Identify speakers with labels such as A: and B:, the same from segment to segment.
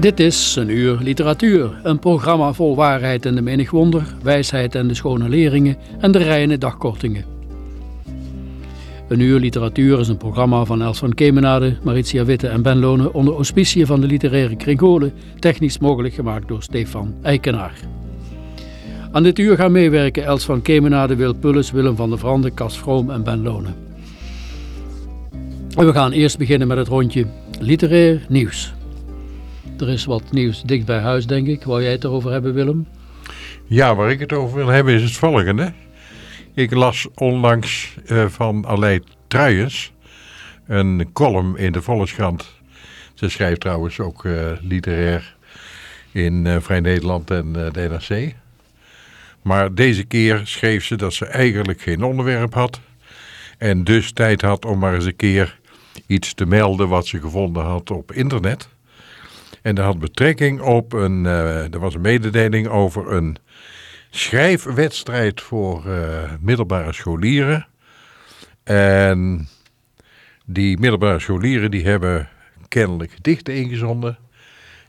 A: Dit is een uur literatuur, een programma vol waarheid en de menig wonder, wijsheid en de schone leringen en de reine dagkortingen. Een uur literatuur is een programma van Els van Kemenade, Maritia Witte en Ben Lonen onder auspiciën van de literaire Kringolen, technisch mogelijk gemaakt door Stefan Eikenaar. Aan dit uur gaan meewerken Els van Kemenade, Wil Pulles, Willem van der Vrande, Cas Vroom en Ben Lonen. En we gaan eerst beginnen met het rondje literair nieuws. Er is wat nieuws dicht bij huis, denk ik. Wou jij het erover hebben, Willem?
B: Ja, waar ik het over wil hebben is het volgende. Ik las onlangs eh, van Aleid Truijens een column in de Volkskrant. Ze schrijft trouwens ook eh, literair in eh, Vrij Nederland en de NRC. Maar deze keer schreef ze dat ze eigenlijk geen onderwerp had. En dus tijd had om maar eens een keer iets te melden wat ze gevonden had op internet. En dat had betrekking op een, eh, er was een mededeling over een schrijfwedstrijd voor eh, middelbare scholieren. En die middelbare scholieren die hebben kennelijk gedichten ingezonden.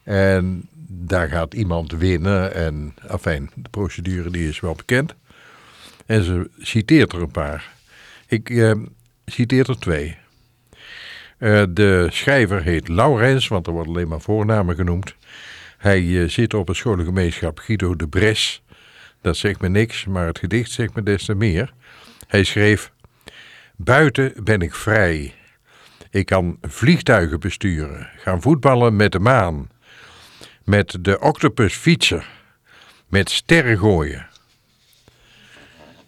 B: En daar gaat iemand winnen. En afijn, de procedure die is wel bekend. En ze citeert er een paar. Ik eh, citeer er twee. Eh, de schrijver heet Laurens, want er worden alleen maar voornamen genoemd. Hij eh, zit op het scholengemeenschap Guido de Bres. Dat zegt me niks, maar het gedicht zegt me des te meer. Hij schreef: Buiten ben ik vrij. Ik kan vliegtuigen besturen, gaan voetballen met de maan, met de octopus fietsen, met sterren gooien.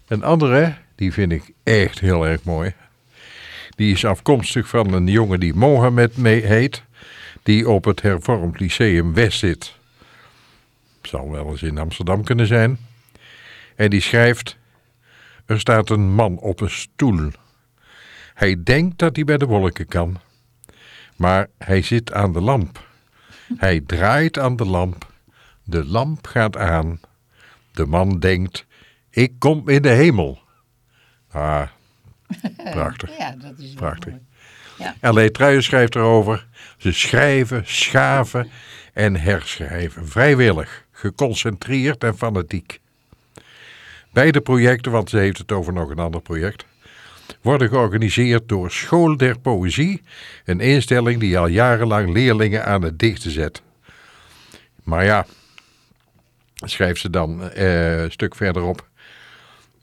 B: Een andere, die vind ik echt heel erg mooi. Die is afkomstig van een jongen die Mohammed mee heet, die op het hervormd lyceum West zit. Zal wel eens in Amsterdam kunnen zijn. En die schrijft, er staat een man op een stoel. Hij denkt dat hij bij de wolken kan. Maar hij zit aan de lamp. Hij draait aan de lamp. De lamp gaat aan. De man denkt, ik kom in de hemel. Ah, prachtig.
C: Ja, dat is
B: Prachtig.
C: Ja.
B: L.A. Truijen schrijft erover. Ze schrijven, schaven en herschrijven. Vrijwillig, geconcentreerd en fanatiek. Beide projecten, want ze heeft het over nog een ander project, worden georganiseerd door School der Poëzie, een instelling die al jarenlang leerlingen aan het dichten zet. Maar ja, schrijft ze dan eh, een stuk verderop.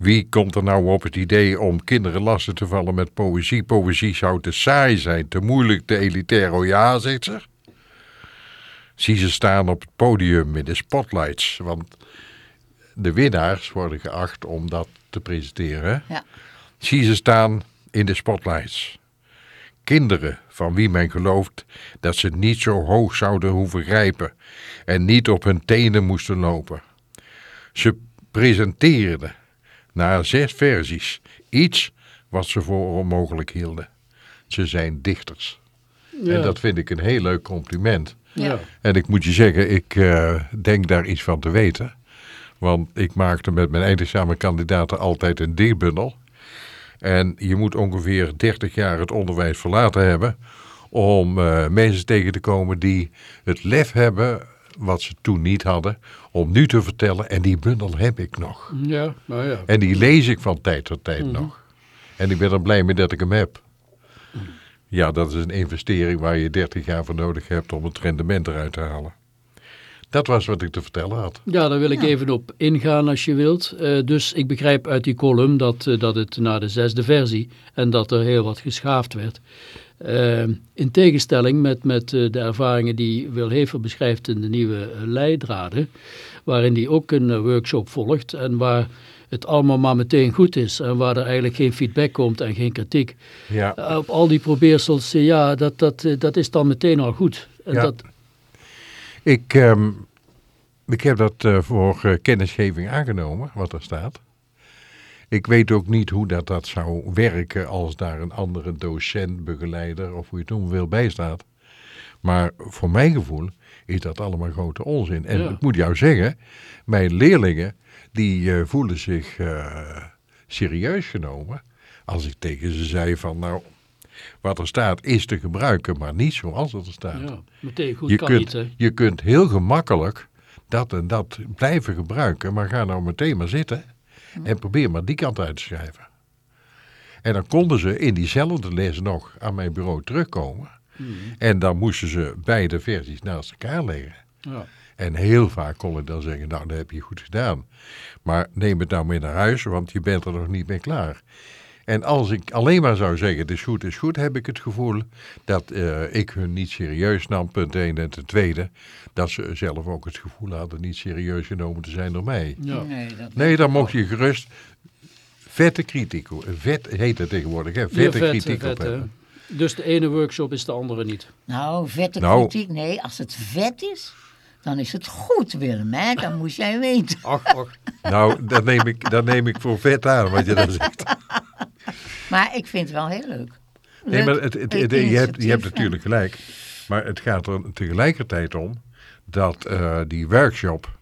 B: Wie komt er nou op het idee om kinderen lastig te vallen met poëzie? Poëzie zou te saai zijn, te moeilijk, te elitair. Oh ja, zegt ze. Zie ze staan op het podium in de spotlights. Want de winnaars worden geacht om dat te presenteren.
C: Ja.
B: Zie ze staan in de spotlights. Kinderen van wie men gelooft dat ze niet zo hoog zouden hoeven grijpen en niet op hun tenen moesten lopen. Ze presenteerden na zes versies iets wat ze voor onmogelijk hielden. Ze zijn dichters. En dat vind ik een heel leuk compliment.
C: Ja.
B: En ik moet je zeggen, ik eh, denk daar iets van te weten. Want ik maakte met mijn eindexamenkandidaten altijd een dichtbundel. En je moet ongeveer 30 jaar het onderwijs verlaten hebben... om eh, mensen tegen te komen die het lef hebben, wat ze toen niet hadden... om nu te vertellen, en die bundel heb ik nog.
A: Ja, nou ja.
B: En die lees ik van tijd tot tijd nog. En ik ben er blij mee dat ik hem heb. Ja, dat is een investering waar je 30 jaar voor nodig hebt om het rendement eruit te halen. Dat was wat ik te vertellen had.
A: Ja, daar wil ik even op ingaan als je wilt. Eh, dus ik begrijp uit die column dat, eh, dat het naar de zesde versie en dat er heel wat geschaafd werd. Uh, in tegenstelling met, met uh, de ervaringen die Wil Hever beschrijft in de nieuwe leidraden, waarin hij ook een workshop volgt en waar het allemaal maar meteen goed is en waar er eigenlijk geen feedback komt en geen kritiek.
B: Ja.
A: op al die probeersels, ja, dat, dat, dat is dan meteen al goed. En
B: Ja.
A: dat,
B: Ik, ehm, ik heb dat eh, voor eh, kennisgeving aangenomen, wat er staat. Ik weet ook niet hoe dat, dat zou werken als daar een andere docent, begeleider of hoe je het noemen wil bij staat. Maar voor mijn gevoel is dat allemaal grote onzin. En
A: Ja.
B: ik moet jou zeggen, mijn leerlingen die eh, voelen zich eh, serieus genomen. Als ik tegen ze zei van nou, wat er staat is te gebruiken, maar niet zoals het er staat.
A: ja, meteen goed
B: Je
A: kan
B: kunt,
A: niet.
B: Je kunt heel gemakkelijk dat en dat blijven gebruiken, maar ga nou meteen maar zitten en probeer maar die kant uit te schrijven. En dan konden ze in diezelfde les nog aan mijn bureau terugkomen. En dan moesten ze beide versies naast elkaar leggen.
A: Ja.
B: En heel vaak kon ik dan zeggen, nou dat heb je goed gedaan. Maar neem het nou mee naar huis, want je bent er nog niet mee klaar. En als ik alleen maar zou zeggen, het is goed, het is goed, heb ik het gevoel dat eh, ik hun niet serieus nam, punt 1. En ten tweede, dat ze zelf ook het gevoel hadden niet serieus genomen te zijn door mij.
A: Ja.
C: Nee, dat
B: Nee, dan mocht je gerust vette kritiek, vet heet het tegenwoordig, hè, vette
A: Ja, vet,
B: kritiek
A: vet,
B: op hebben.
A: Dus de ene workshop is de andere niet.
C: Nou, vette
B: Nou.
C: kritiek. Nee, als het vet is, dan is het goed, Willem. Hè? Dat moest jij weten.
A: Ach, ach.
B: Nou, dat neem, ik, dat neem ik voor vet aan, wat je dan zegt.
C: Maar ik vind het wel heel leuk.
B: Nee, maar het, het, je, hebt, je hebt natuurlijk gelijk. Maar het gaat er tegelijkertijd om dat eh, die workshop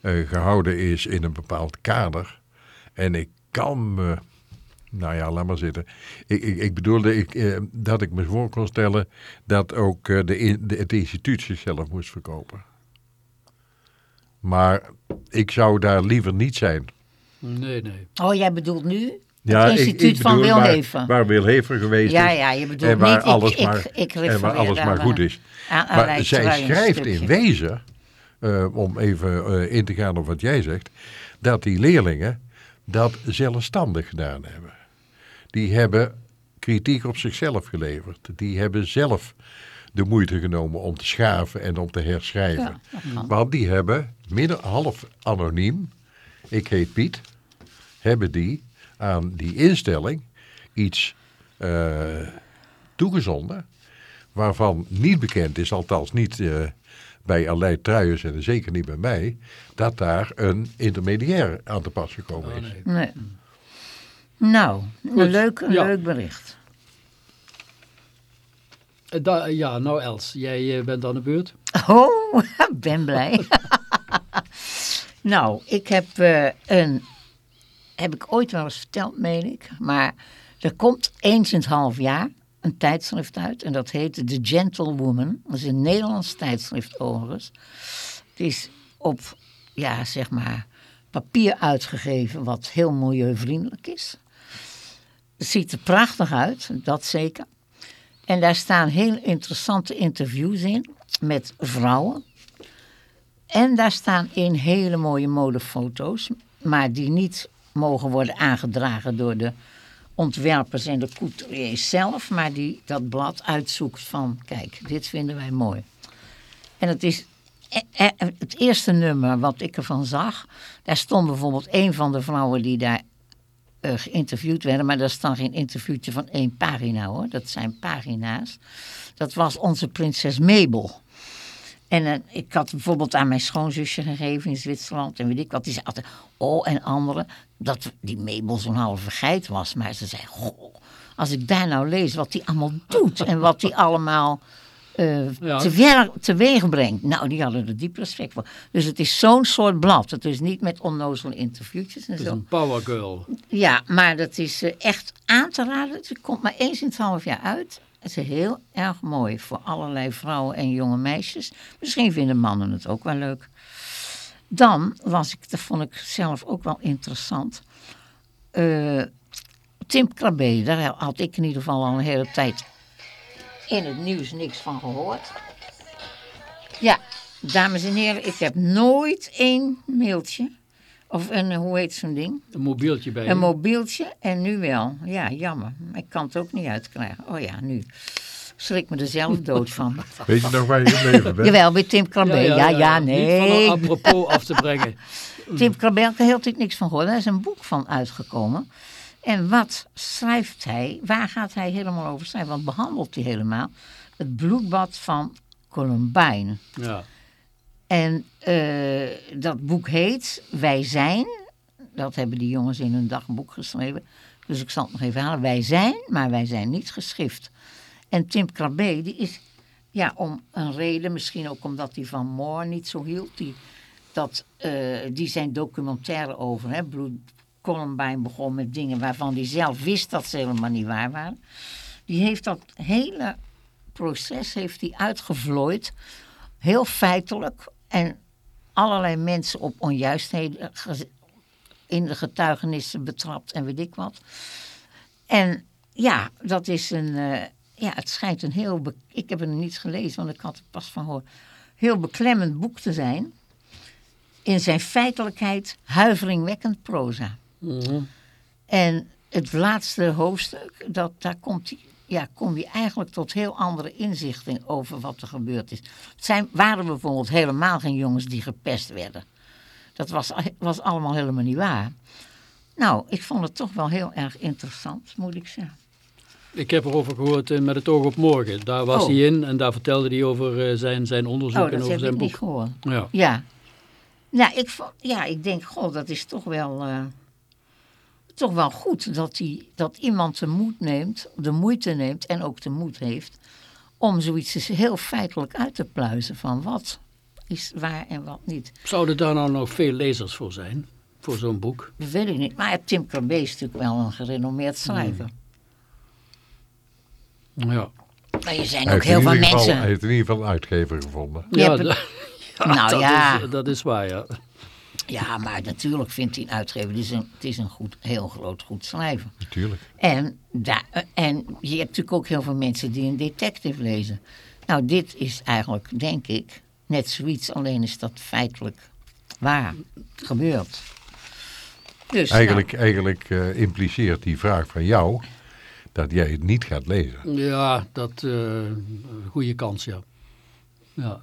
B: eh, gehouden is in een bepaald kader. En ik kan me, nou ja, laat maar zitten. Ik, ik, ik bedoelde ik, eh, dat ik me voor kon stellen dat ook de, de, het instituut zichzelf moest verkopen. Maar ik zou daar liever niet zijn.
A: Nee, nee.
C: Oh, jij bedoelt nu het instituut
B: ik
C: van Wilheven.
B: Waar, waar Wilheven geweest
C: Ja,
B: is.
C: ja, je bedoelt
B: en waar
C: niet, ik-
B: alles
C: ik-
B: maar,
C: ik
B: en waar alles
C: aan,
B: maar
C: eh,
B: goed is.
C: aan
B: Maar zij schrijft in wezen, eh, om even eh, in te gaan op wat jij zegt, dat die leerlingen dat zelfstandig gedaan hebben. Die hebben kritiek op zichzelf geleverd. Die hebben zelf de moeite genomen om te schaven en om te herschrijven.
C: Ja.
B: Want die hebben midden half anoniem, ik heet Piet, hebben die aan die instelling iets eh, toegezonden waarvan niet bekend is, althans niet eh, bij Aleid Truijers en zeker niet bij mij, dat daar een intermediair aan te pas gekomen
A: Oh,
B: is.
A: nee.
C: Nee. Nou,
A: Goed,
C: een leuk, een
A: ja.
C: leuk bericht.
A: Eh, da- ja, nou Els, jij bent aan de beurt.
C: Oh, ben blij. nou, ik heb eh, een, heb ik ooit wel eens verteld, meen ik. Maar er komt eens in het half jaar een tijdschrift uit. En dat heet The Gentlewoman. Dat is een Nederlands tijdschrift overigens. Het is op, ja, zeg maar, papier uitgegeven wat heel milieuvriendelijk is. Het ziet er prachtig uit, dat zeker. En daar staan heel interessante interviews in met vrouwen. En daar staan in hele mooie modefoto's, maar die niet mogen worden aangedragen door de ontwerpers en de couturiers zelf, maar die dat blad uitzoekt van, kijk, dit vinden wij mooi. En het is eh, eh, het eerste nummer wat ik ervan zag, daar stond bijvoorbeeld een van de vrouwen die daar eh, geïnterviewd werden, maar dat is dan geen interviewtje van één pagina hoor, dat zijn pagina's. Dat was onze prinses Mabel. En eh, ik had bijvoorbeeld aan mijn schoonzusje gegeven in Zwitserland en weet ik wat. Die zei altijd, oh en anderen, dat die Mabel zo'n halve geit was. Maar ze zei, goh, als ik daar nou lees wat die allemaal doet en wat die allemaal eh
A: Ja.
C: teweeg, teweeg brengt. Nou, die hadden er diep respect voor. Dus het is zo'n soort blad. Het is niet met onnozele interviewtjes en
A: Het is
C: zo.
A: een power girl.
C: Ja, maar dat is eh, echt aan te raden. Het komt maar eens in het half jaar uit. Het is heel erg mooi voor allerlei vrouwen en jonge meisjes. Misschien vinden mannen het ook wel leuk. Dan was ik, dat vond ik zelf ook wel interessant. Eh, Tim Krabbe, daar had ik in ieder geval al een hele tijd in het nieuws niks van gehoord. Ja, dames en heren, ik heb nooit één mailtje. Of een, hoe heet zo'n ding?
A: Een mobieltje bij je.
C: Een mobieltje en nu wel. Ja, jammer. Ik kan het ook niet uitkrijgen. Oh ja, nu. Schrik me er zelf dood van.
B: Weet je nog waar je gebleven bent?
C: Jawel, bij Tim Krabbe. Ja, ja,
A: Niet van
C: nee.
A: een apropos af te brengen.
C: Tim Krabbe, daar heb ik niks van gehoord. Daar is een boek van uitgekomen. En wat schrijft hij? Waar gaat hij helemaal over schrijven? Wat behandelt hij helemaal? Het bloedbad van Columbine.
A: Ja.
C: En eh, dat boek heet Wij zijn. Dat hebben die jongens in hun dagboek geschreven. Dus ik zal het nog even halen. Wij zijn, maar wij zijn niet geschift. En Tim Krabbe, die is ja, om een reden, misschien ook omdat hij van Moore niet zo hield. Die, dat, eh, die zijn documentaire over. Hè, Columbine begon met dingen waarvan hij zelf wist dat ze helemaal niet waar waren. Die heeft dat hele proces heeft hij uitgevlooid. Heel feitelijk. En allerlei mensen op onjuistheden in de getuigenissen betrapt en weet ik wat. En ja, dat is een. eh, ja, het schijnt een heel. ik heb het nog niet gelezen, want ik had er pas van gehoord. Heel beklemmend boek te zijn. In zijn feitelijkheid huiveringwekkend proza.
A: Mhm.
C: En het laatste hoofdstuk, dat, daar komt hij, ja, kom je eigenlijk tot heel andere inzichten over wat er gebeurd is. Het zijn, waren bijvoorbeeld helemaal geen jongens die gepest werden. Dat was, was allemaal helemaal niet waar. Nou, ik vond het toch wel heel erg interessant, moet ik zeggen.
A: Ik heb erover gehoord eh, met het oog op morgen. Daar was
C: Oh.
A: hij in en daar vertelde hij over eh, zijn, zijn onderzoek
C: Oh,
A: en
C: dat
A: over
C: heb
A: zijn
C: ik niet
A: boek.
C: gehoord.
A: Ja.
C: Ja. Nou, ik, vond- ja, ik denk, goh, dat is toch wel, eh, toch wel goed dat, die, dat iemand de moed neemt, de moeite neemt en ook de moed heeft om zoiets eens heel feitelijk uit te pluizen van wat is waar en wat niet.
A: Zouden daar nou nog veel lezers voor zijn? Voor zo'n boek?
C: Dat weet ik niet. Maar Tim Krabbe is natuurlijk wel een gerenommeerd schrijver.
A: Ja.
C: Maar er zijn
B: Hij
C: ook
B: heeft, in
C: heel veel
B: ieder geval,
C: mensen.
B: hij heeft in ieder geval een uitgever gevonden.
C: Je
A: Ja, ja,
C: Nou
A: dat,
C: ja.
A: Is, dat is waar, ja.
C: Ja, maar natuurlijk vindt hij een uitgever. Het is een, het is een goed, heel groot goed schrijver.
B: Natuurlijk.
C: En, en je hebt natuurlijk ook heel veel mensen die een detective lezen. Nou, dit is eigenlijk, denk ik, net zoiets. Alleen is dat feitelijk waar gebeurd. Dus,
B: Eigenlijk, eigenlijk eh, impliceert die vraag van jou dat jij het niet gaat lezen.
A: Ja, dat eh goede kans, ja. ja.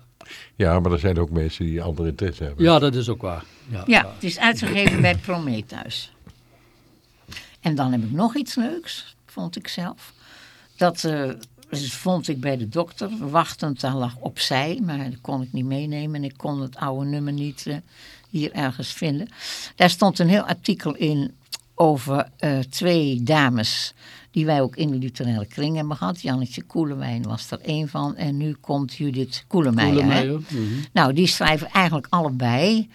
B: Ja, maar er zijn ook mensen die andere interesse hebben.
A: Ja, dat is ook waar. Ja,
C: ja, het is uitgegeven bij Prometheus. En dan heb ik nog iets leuks, vond ik zelf. Dat eh, vond ik bij de dokter, wachtend, daar lag opzij, maar dat kon ik niet meenemen. En ik kon het oude nummer niet eh, hier ergens vinden. Daar stond een heel artikel in over eh, twee dames die wij ook in de literaire kring hebben gehad. Jannetje Koelewijn was er één van en nu komt Judith Koelemeijer.
A: mhm.
C: Nou, die schrijven eigenlijk allebei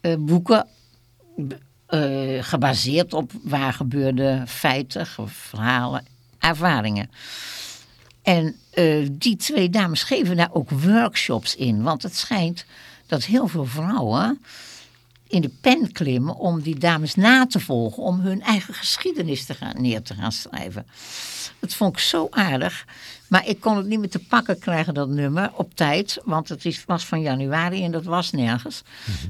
C: eh, boeken eh, gebaseerd op waar gebeurde feiten, verhalen, ervaringen. En eh, die twee dames geven daar ook workshops in. Want het schijnt dat heel veel vrouwen in de pen klimmen om die dames na te volgen, om hun eigen geschiedenis te gaan, neer te gaan schrijven. Dat vond ik zo aardig. Maar ik kon het niet meer te pakken krijgen, dat nummer, op tijd. Want het was van januari en dat was nergens.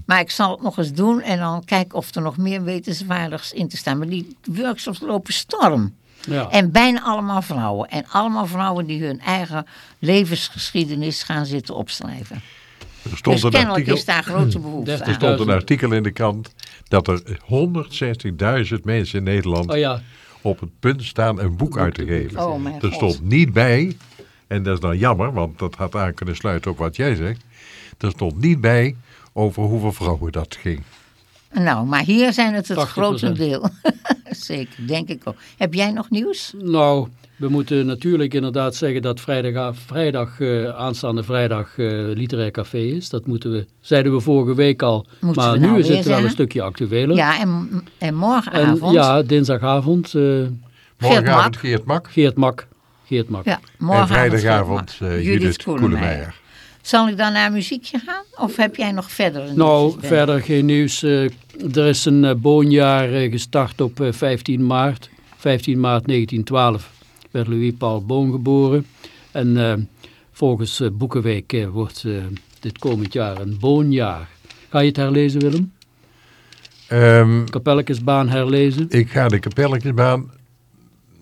C: Maar ik zal het nog eens doen en dan kijken of er nog meer wetenswaardigs in te staan. Maar die workshops lopen storm.
A: Ja.
C: En bijna allemaal vrouwen. En allemaal vrouwen die hun eigen levensgeschiedenis gaan zitten opschrijven.
B: Er stond,
C: dus
B: een
C: kennelijk
B: artikel,
C: is daar grote behoefte
B: er stond een artikel in de krant dat er 160.000 mensen in Nederland
A: Oh ja,
B: op het punt staan een boek uit te geven.
C: Oh,
B: er
C: God.
B: stond niet bij, en dat is dan jammer, want dat had aan kunnen sluiten op wat jij zegt. Er stond niet bij over hoeveel vrouwen dat ging.
C: Nou, maar hier zijn het het
A: 80%.
C: grote deel. Zeker, denk ik ook. Heb jij nog nieuws?
A: nou, we moeten natuurlijk inderdaad zeggen dat vrijdag, vrijdag eh, aanstaande vrijdag eh, literair café is. Dat moeten we, zeiden we vorige week al.
C: Moeten
A: maar
C: we
A: nu
C: nou
A: is het wel een stukje actueler.
C: Ja, en, en
A: en,
C: morgenavond.
A: ja, dinsdagavond. eh,
B: Morgenavond
C: Mak.
B: Geert Mak
A: Geert Mak. Geert Mak.
C: Ja,
B: en
C: morgenavond.
B: vrijdagavond eh, Judith
C: Koelemeijer.
B: Koelemeijer.
C: Zal ik dan naar muziekje gaan? Of heb jij nog verder een
A: Nou, verder geen nieuws. Eh, er is een eh, boonjaar eh, gestart op eh, 15 maart 15 maart 1912 werd Louis Paul Boon geboren. En eh, volgens uh, Boekenweek uh, wordt dit komend jaar een boonjaar. Ga je het herlezen, Willem?
B: Um,
A: Kapelletjesbaan herlezen?
B: Ik ga de Kapelletjesbaan...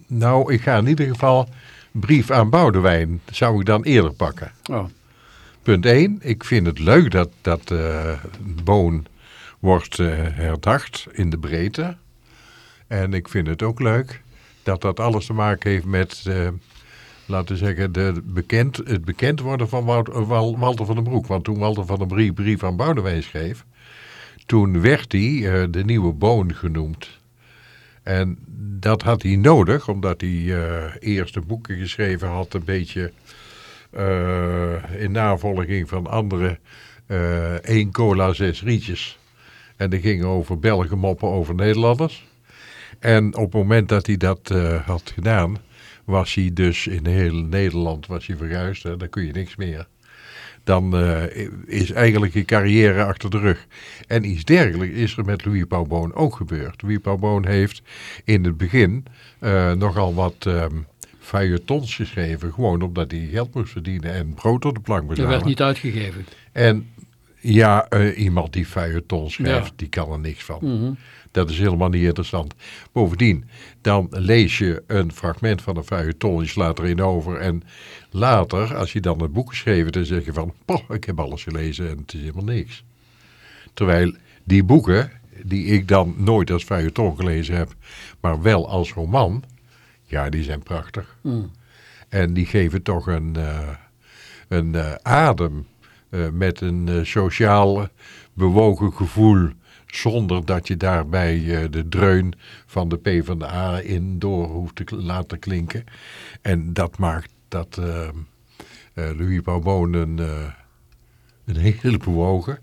B: Nou, ik ga in ieder geval brief aan Boudewijn. Zou ik dan eerder pakken.
A: Oh.
B: Punt 1. Ik vind het leuk dat, dat Boon wordt herdacht in de breedte. En ik vind het ook leuk dat dat alles te maken heeft met, uh, laten we zeggen, de bekend, het bekend worden van Walter van den Broek. Want toen Walter van den Broek brief aan Boudewijn schreef, toen werd hij uh, de nieuwe Boon genoemd. En dat had hij nodig, omdat hij uh, eerst boeken geschreven had, een beetje in navolging van andere één cola, zes rietjes. En die ging over Belgen moppen over Nederlanders. En op het moment dat hij dat uh, had gedaan, was hij dus in heel Nederland was hij verguisd. Hè? Dan kun je niks meer. Dan uh, is eigenlijk je carrière achter de rug. En iets dergelijks is er met Louis Pauwboon ook gebeurd. Louis Pauwboon heeft in het begin uh, nogal wat um, feuilletons geschreven. Gewoon omdat hij geld moest verdienen en brood op de plank moest
A: Dat werd niet uitgegeven.
B: En ja, uh, iemand die feuilletons schrijft, ja. die kan er niks van.
A: Mm -hmm.
B: Dat is helemaal niet interessant. Bovendien, dan lees je een fragment van een feuilleton, je slaat erin over. En later, als je dan het boek geschreven, dan zeg je van, poh, ik heb alles gelezen en het is helemaal niks. Terwijl die boeken, die ik dan nooit als feuilleton gelezen heb, maar wel als roman, ja, die zijn prachtig.
A: Mm.
B: En die geven toch een, uh, een uh, adem met een sociaal bewogen gevoel zonder dat je daarbij uh, de dreun van de PvdA in door hoeft te laten klinken. En dat maakt dat uh, uh, Louis Bourbon een, een hele bewogen,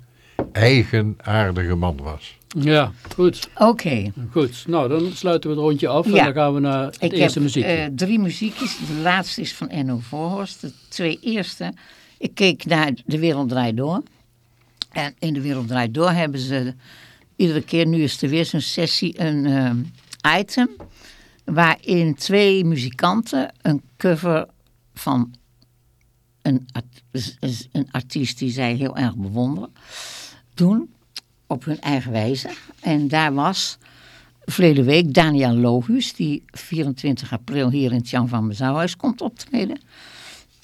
B: eigenaardige man was.
A: Ja, goed.
C: Oké. Okay.
A: Goed, nou dan sluiten we het rondje af ja. en dan gaan we naar het
C: Ik
A: eerste
C: heb,
A: muziekje.
C: drie muziekjes. De laatste is van Enno Voorhorst. De twee eerste. Ik keek naar De Wereld Draait Door. En in De Wereld Draait Door hebben ze iedere keer, nu is er weer zo'n sessie, een uh, item waarin twee muzikanten een cover van een, een artiest die zij heel erg bewonderen, doen op hun eigen wijze. En daar was verleden week Daniel Lohuus, die 24 april hier in het Jan van Bezouwhuis komt optreden.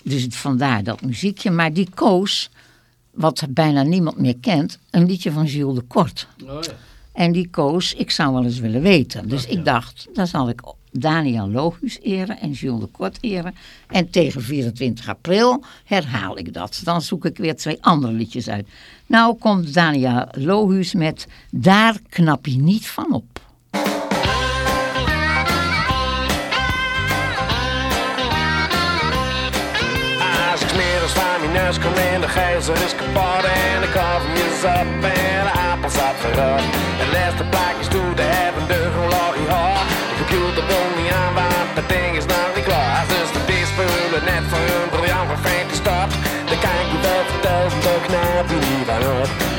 C: Dus vandaar dat muziekje, maar die koos wat bijna niemand meer kent, een liedje van Jules de Kort.
A: Oh, ja.
C: En die koos, ik zou wel eens willen weten. Dus
A: ja.
C: ik dacht, dan zal ik Daniel Logus eren en Jules de Kort eren. En tegen 24 april herhaal ik dat. Dan zoek ik weer twee andere liedjes uit. Nou komt Daniel Logus met Daar knap je niet van op.
D: in, de gijzer is kapot en de koffie is op en de appelsap verrot. De laatste plaatjes doet de hebben de gelooie hoor. De computer wil niet aan, want dat ding is nog niet klaar. Dus de spullen net voor hun briljant van Frank gestopt. Dan kan je wel vertellen, daar knap je niet van op.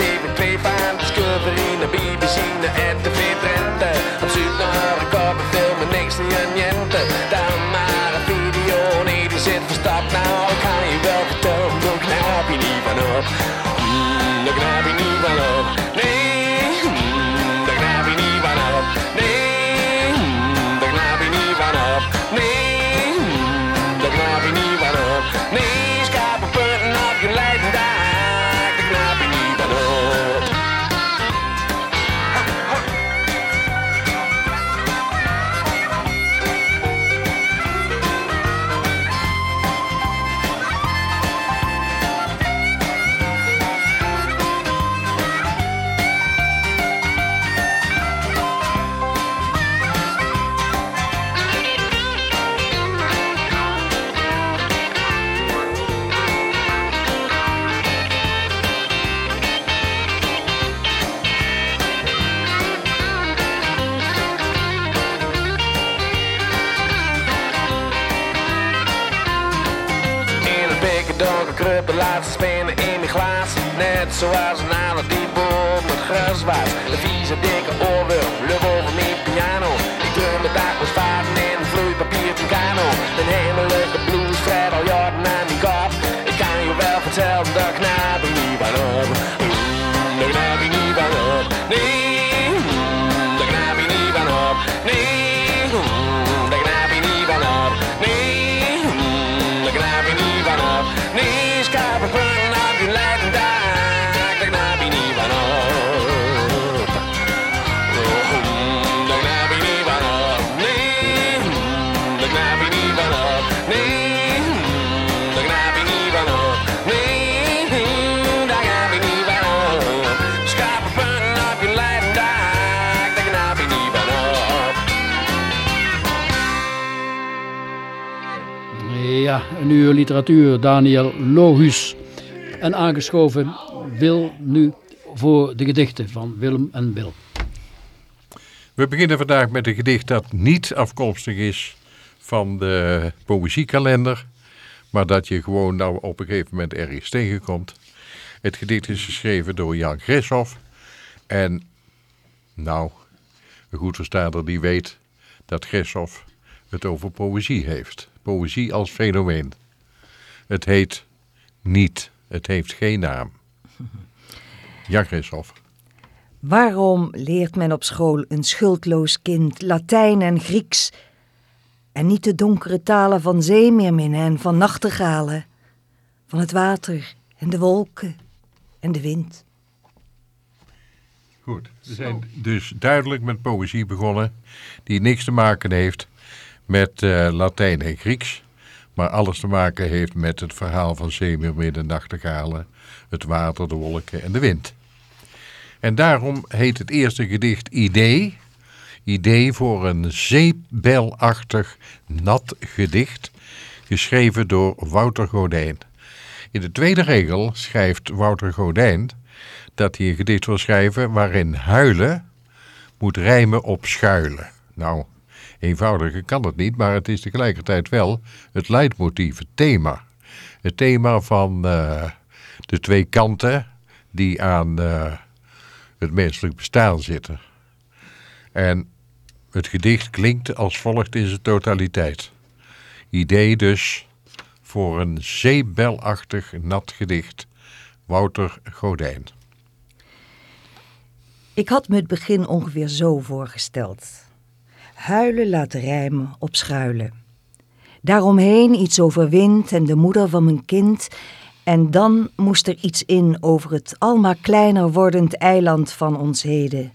D: baby. Je wel vertellen,
A: Uur literatuur, Daniel Lohus. En aangeschoven Wil nu voor de gedichten van Willem en Wil.
B: We beginnen vandaag met een gedicht dat niet afkomstig is van de poëziekalender, maar dat je gewoon nou op een gegeven moment ergens tegenkomt. Het gedicht is geschreven door Jan Grishoff en nou, een goed verstaander die weet dat Grishoff het over poëzie heeft. Poëzie als fenomeen. Het heet niet, het heeft geen naam. Jan Grishoff.
E: Waarom leert men op school een schuldloos kind Latijn en Grieks en niet de donkere talen van zeemeerminnen en van nachtegalen, van het water en de wolken en de wind?
B: Goed, we zijn dus duidelijk met poëzie begonnen die niks te maken heeft met eh, Latijn en Grieks, maar alles te maken heeft met het verhaal van zeemeerminnen, nachtegalen, het water, de wolken en de wind. En daarom heet het eerste gedicht Idee. Idee voor een zeepbelachtig nat gedicht, geschreven door Wouter Godijn. In de tweede regel schrijft Wouter Godijn dat hij een gedicht wil schrijven waarin huilen moet rijmen op schuilen. Nou, eenvoudiger kan het niet, maar het is tegelijkertijd wel het leidmotief, het thema. Het thema van eh, de twee kanten die aan eh, het menselijk bestaan zitten. En het gedicht klinkt als volgt in zijn totaliteit. Idee dus voor een zeebelachtig nat gedicht. Wouter Godijn.
E: Ik had me het begin ongeveer zo voorgesteld. Huilen laten rijmen op schuilen. Daaromheen iets over wind en de moeder van mijn kind. En dan moest er iets in over het almaar kleiner wordend eiland van ons heden.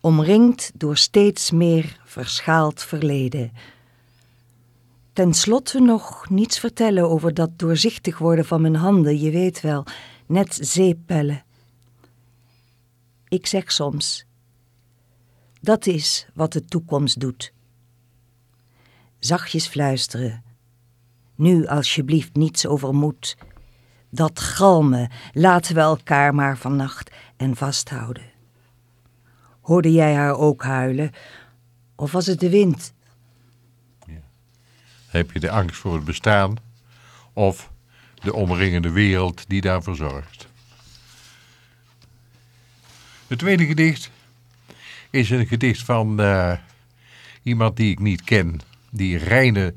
E: Omringd door steeds meer verschaald verleden. Ten slotte nog niets vertellen over dat doorzichtig worden van mijn handen, je weet wel, net zeepellen. Ik zeg soms, dat is wat de toekomst doet. Zachtjes fluisteren, nu alsjeblieft niets over moed. Dat galmen laten we elkaar maar vannacht en vasthouden. Hoorde jij haar ook huilen? Of was het de wind?
B: Heb je de angst voor het bestaan of de omringende wereld die daarvoor zorgt? Het tweede gedicht is een gedicht van eh, iemand die ik niet ken, die Reine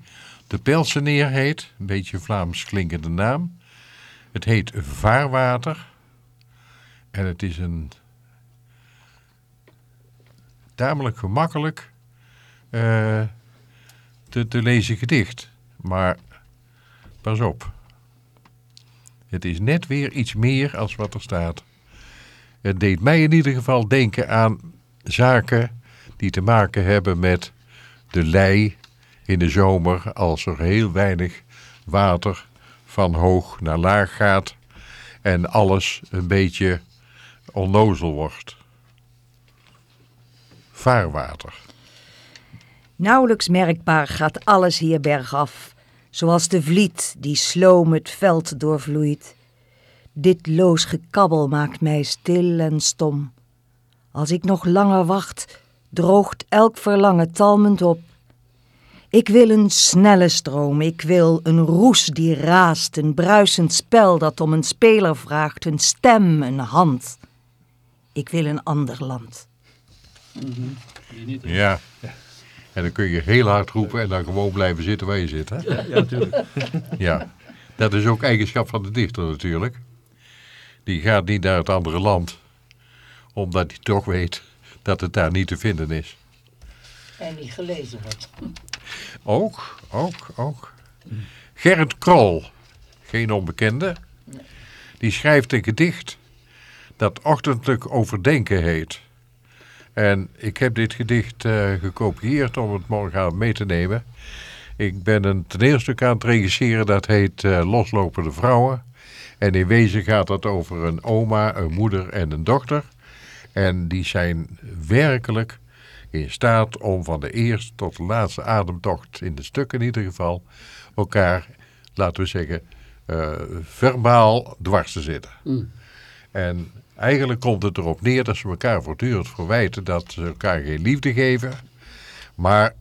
B: de Pelseneer heet, een beetje Vlaams klinkende naam. Het heet Vaarwater en het is een tamelijk gemakkelijk eh, te, te lezen gedicht. Maar pas op, het is net weer iets meer als wat er staat. Het deed mij in ieder geval denken aan zaken die te maken hebben met de lei in de zomer als er heel weinig water van hoog naar laag gaat en alles een beetje onnozel wordt. Vaarwater.
E: Nauwelijks merkbaar gaat alles hier bergaf, zoals de vliet die sloom het veld doorvloeit. Dit loos gekabbel maakt mij stil en stom. Als ik nog langer wacht, droogt elk verlangen talmend op. Ik wil een snelle stroom, ik wil een roes die raast, een bruisend spel dat om een speler vraagt, een stem, een hand. Ik wil een ander land.
B: Ja. En dan kun je heel hard roepen en dan gewoon blijven zitten waar je zit. Hè?
A: Ja, natuurlijk.
B: Ja. Dat is ook eigenschap van de dichter natuurlijk. Die gaat niet naar het andere land. Omdat hij toch weet dat het daar niet te vinden is.
C: En die gelezen wordt.
B: Ook, ook, ook. Gerrit Krol, geen onbekende. Die schrijft een gedicht dat ochtendelijk overdenken heet. En ik heb dit gedicht eh, gekopieerd om het morgenavond mee te nemen. Ik ben een toneelstuk aan het regisseren dat heet eh, Loslopende Vrouwen. En in wezen gaat dat over een oma, een moeder en een dochter. En die zijn werkelijk in staat om van de eerste tot de laatste ademtocht, in de stukken in ieder geval, elkaar, laten we zeggen, eh, verbaal dwars te zitten.
A: Mm.
B: En eigenlijk komt het erop neer dat ze elkaar voortdurend verwijten dat ze elkaar geen liefde geven. Maar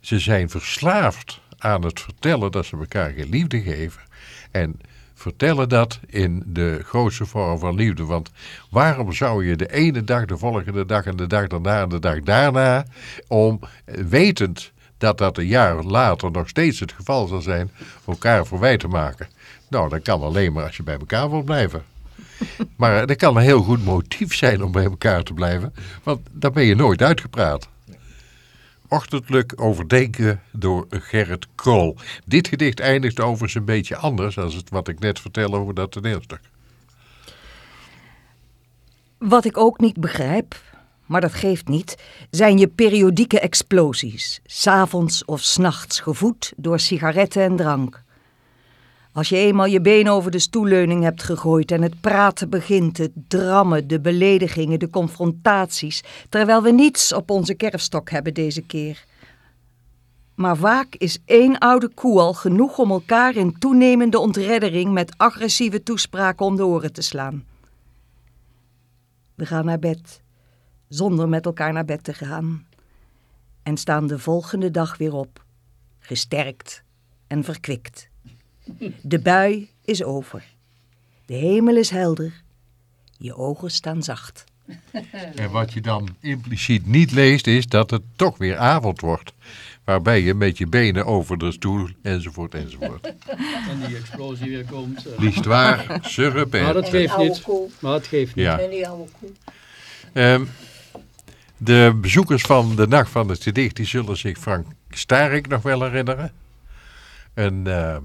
B: ze zijn verslaafd aan het vertellen dat ze elkaar geen liefde geven. En vertellen dat in de grootste vorm van liefde. Want waarom zou je de ene dag, de volgende dag en de dag daarna en de dag daarna, om eh, wetend dat dat een jaar later nog steeds het geval zal zijn, elkaar verwijten maken? Nou, dat kan alleen maar als je bij elkaar wilt blijven. Maar er kan een heel goed motief zijn om bij elkaar te blijven, want dan ben je nooit uitgepraat. Ochtendelijk overdenken door Gerrit Krol. Dit gedicht eindigt overigens een beetje anders dan het wat ik net vertel over dat toneelstuk.
E: Wat ik ook niet begrijp, maar dat geeft niet, zijn je periodieke explosies, s'avonds of s'nachts gevoed door sigaretten en drank. Als je eenmaal je been over de stoelleuning hebt gegooid en het praten begint, het drammen, de beledigingen, de confrontaties, terwijl we niets op onze kerfstok hebben deze keer. Maar vaak is één oude koe al genoeg om elkaar in toenemende ontreddering met agressieve toespraken om de oren te slaan. We gaan naar bed, zonder met elkaar naar bed te gaan, en staan de volgende dag weer op, gesterkt en verkwikt. De bui is over. De hemel is helder. Je ogen staan zacht.
B: En wat je dan impliciet niet leest is dat het toch weer avond wordt. Waarbij je met je benen over de stoel enzovoort enzovoort.
A: En die explosie weer komt.
B: se répète.
A: Maar dat geeft niet. Maar dat geeft niet.
B: Ja. Ehm, de bezoekers van de Nacht van het Gedicht die zullen zich Frank Starik nog wel herinneren. Een ehm,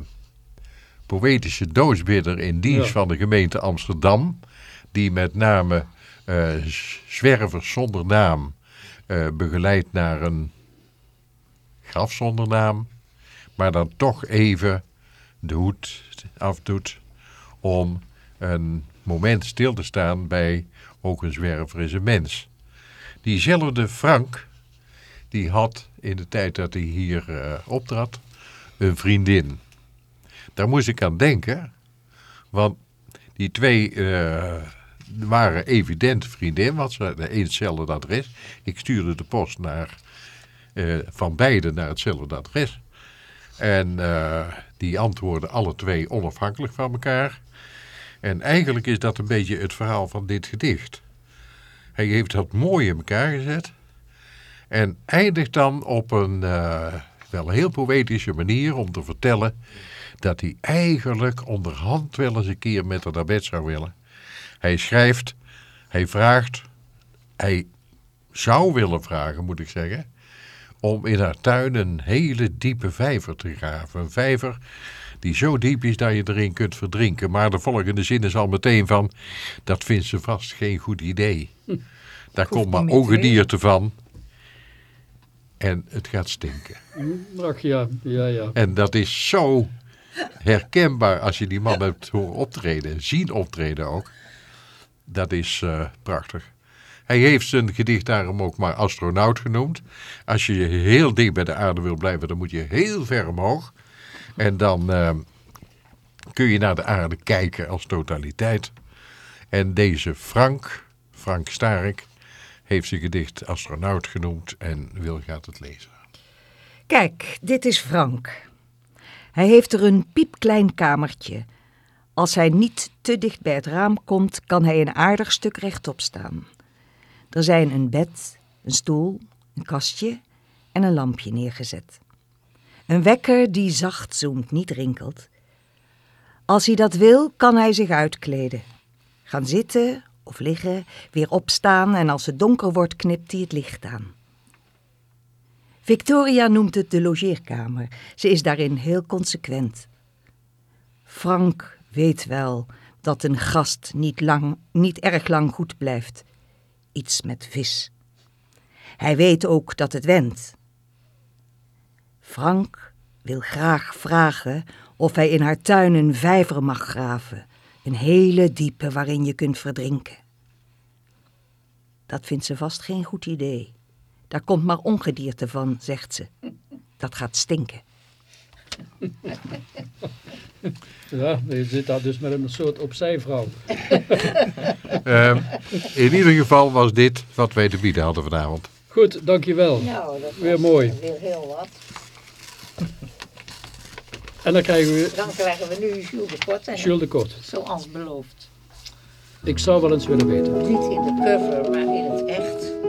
B: poëtische doodsbidder in dienst
A: Ja.
B: van de gemeente Amsterdam. Die met name z- zwervers zonder naam eh, begeleidt naar een graf zonder naam. Maar dan toch even de hoed afdoet om een moment stil te staan bij ook een zwerver is een mens. Diezelfde Frank, die had in de tijd dat hij hier eh, optrad, een vriendin. Daar moest ik aan denken, want die twee eh, waren evident vriendin, want ze hadden één hetzelfde adres. Ik stuurde de post naar, eh, van beide naar hetzelfde adres. En eh, die antwoorden alle twee onafhankelijk van elkaar. En eigenlijk is dat een beetje het verhaal van dit gedicht. Hij heeft dat mooi in elkaar gezet. En eindigt dan op een wel heel poëtische manier om te vertellen dat hij eigenlijk onderhand wel eens een keer met haar naar bed zou willen. Hij schrijft, hij vraagt, hij zou willen vragen moet ik zeggen, om in haar tuin een hele diepe vijver te graven. Een vijver die zo diep is dat je erin kunt verdrinken. Maar de volgende zin is al meteen van, dat vindt ze vast geen goed idee. Daar
E: hoeft
B: komt maar ongedierte van. En het gaat stinken.
A: Ach ja, ja, ja.
B: En dat is zo herkenbaar als je die man hebt horen optreden en zien optreden ook. Dat is eh, prachtig. Hij heeft zijn gedicht daarom ook maar astronaut genoemd. Als je heel dicht bij de aarde wil blijven, dan moet je heel ver omhoog. En dan eh, kun je naar de aarde kijken als totaliteit. En deze Frank, Frank Starik, heeft zijn gedicht astronaut genoemd en wil gaat het lezen.
E: Kijk, dit is Frank. Hij heeft er een piepklein kamertje. Als hij niet te dicht bij het raam komt, kan hij een aardig stuk rechtop staan. Er zijn een bed, een stoel, een kastje en een lampje neergezet. Een wekker die zacht zoemt, niet rinkelt. Als hij dat wil, kan hij zich uitkleden. Gaan zitten of liggen, weer opstaan en als het donker wordt knipt hij het licht aan. Victoria noemt het de logeerkamer. Ze is daarin heel consequent. Frank weet wel dat een gast niet, lang, niet erg lang goed blijft. Iets met vis. Hij weet ook dat het wendt. Frank wil graag vragen of hij in haar tuin een vijver mag graven. Een hele diepe waarin je kunt verdrinken. Dat vindt ze vast geen goed idee. Daar komt maar ongedierte van, zegt ze. Dat gaat stinken.
A: Ja, je zit daar dus met een soort opzijvrouw.
B: Ehm, in ieder geval was dit wat wij te bieden hadden vanavond.
A: Goed, dankjewel.
C: Nou, dat
A: Weer mooi.
C: weer heel wat.
A: En dan krijgen we
C: Dan krijgen we nu Jules de Korte,
A: Jules de Kort.
C: zoals beloofd.
A: Ik zou wel eens willen weten.
C: Niet in de cover, maar in het echt.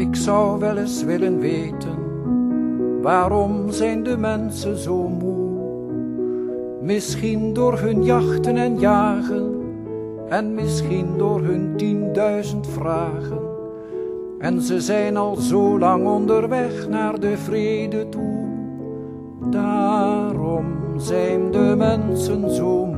F: Ik zou wel eens willen weten, waarom zijn de mensen zo moe? Misschien door hun jachten en jagen, en misschien door hun tienduizend vragen. En ze zijn al zo lang onderweg naar de vrede toe. Daarom zijn de mensen zo moe.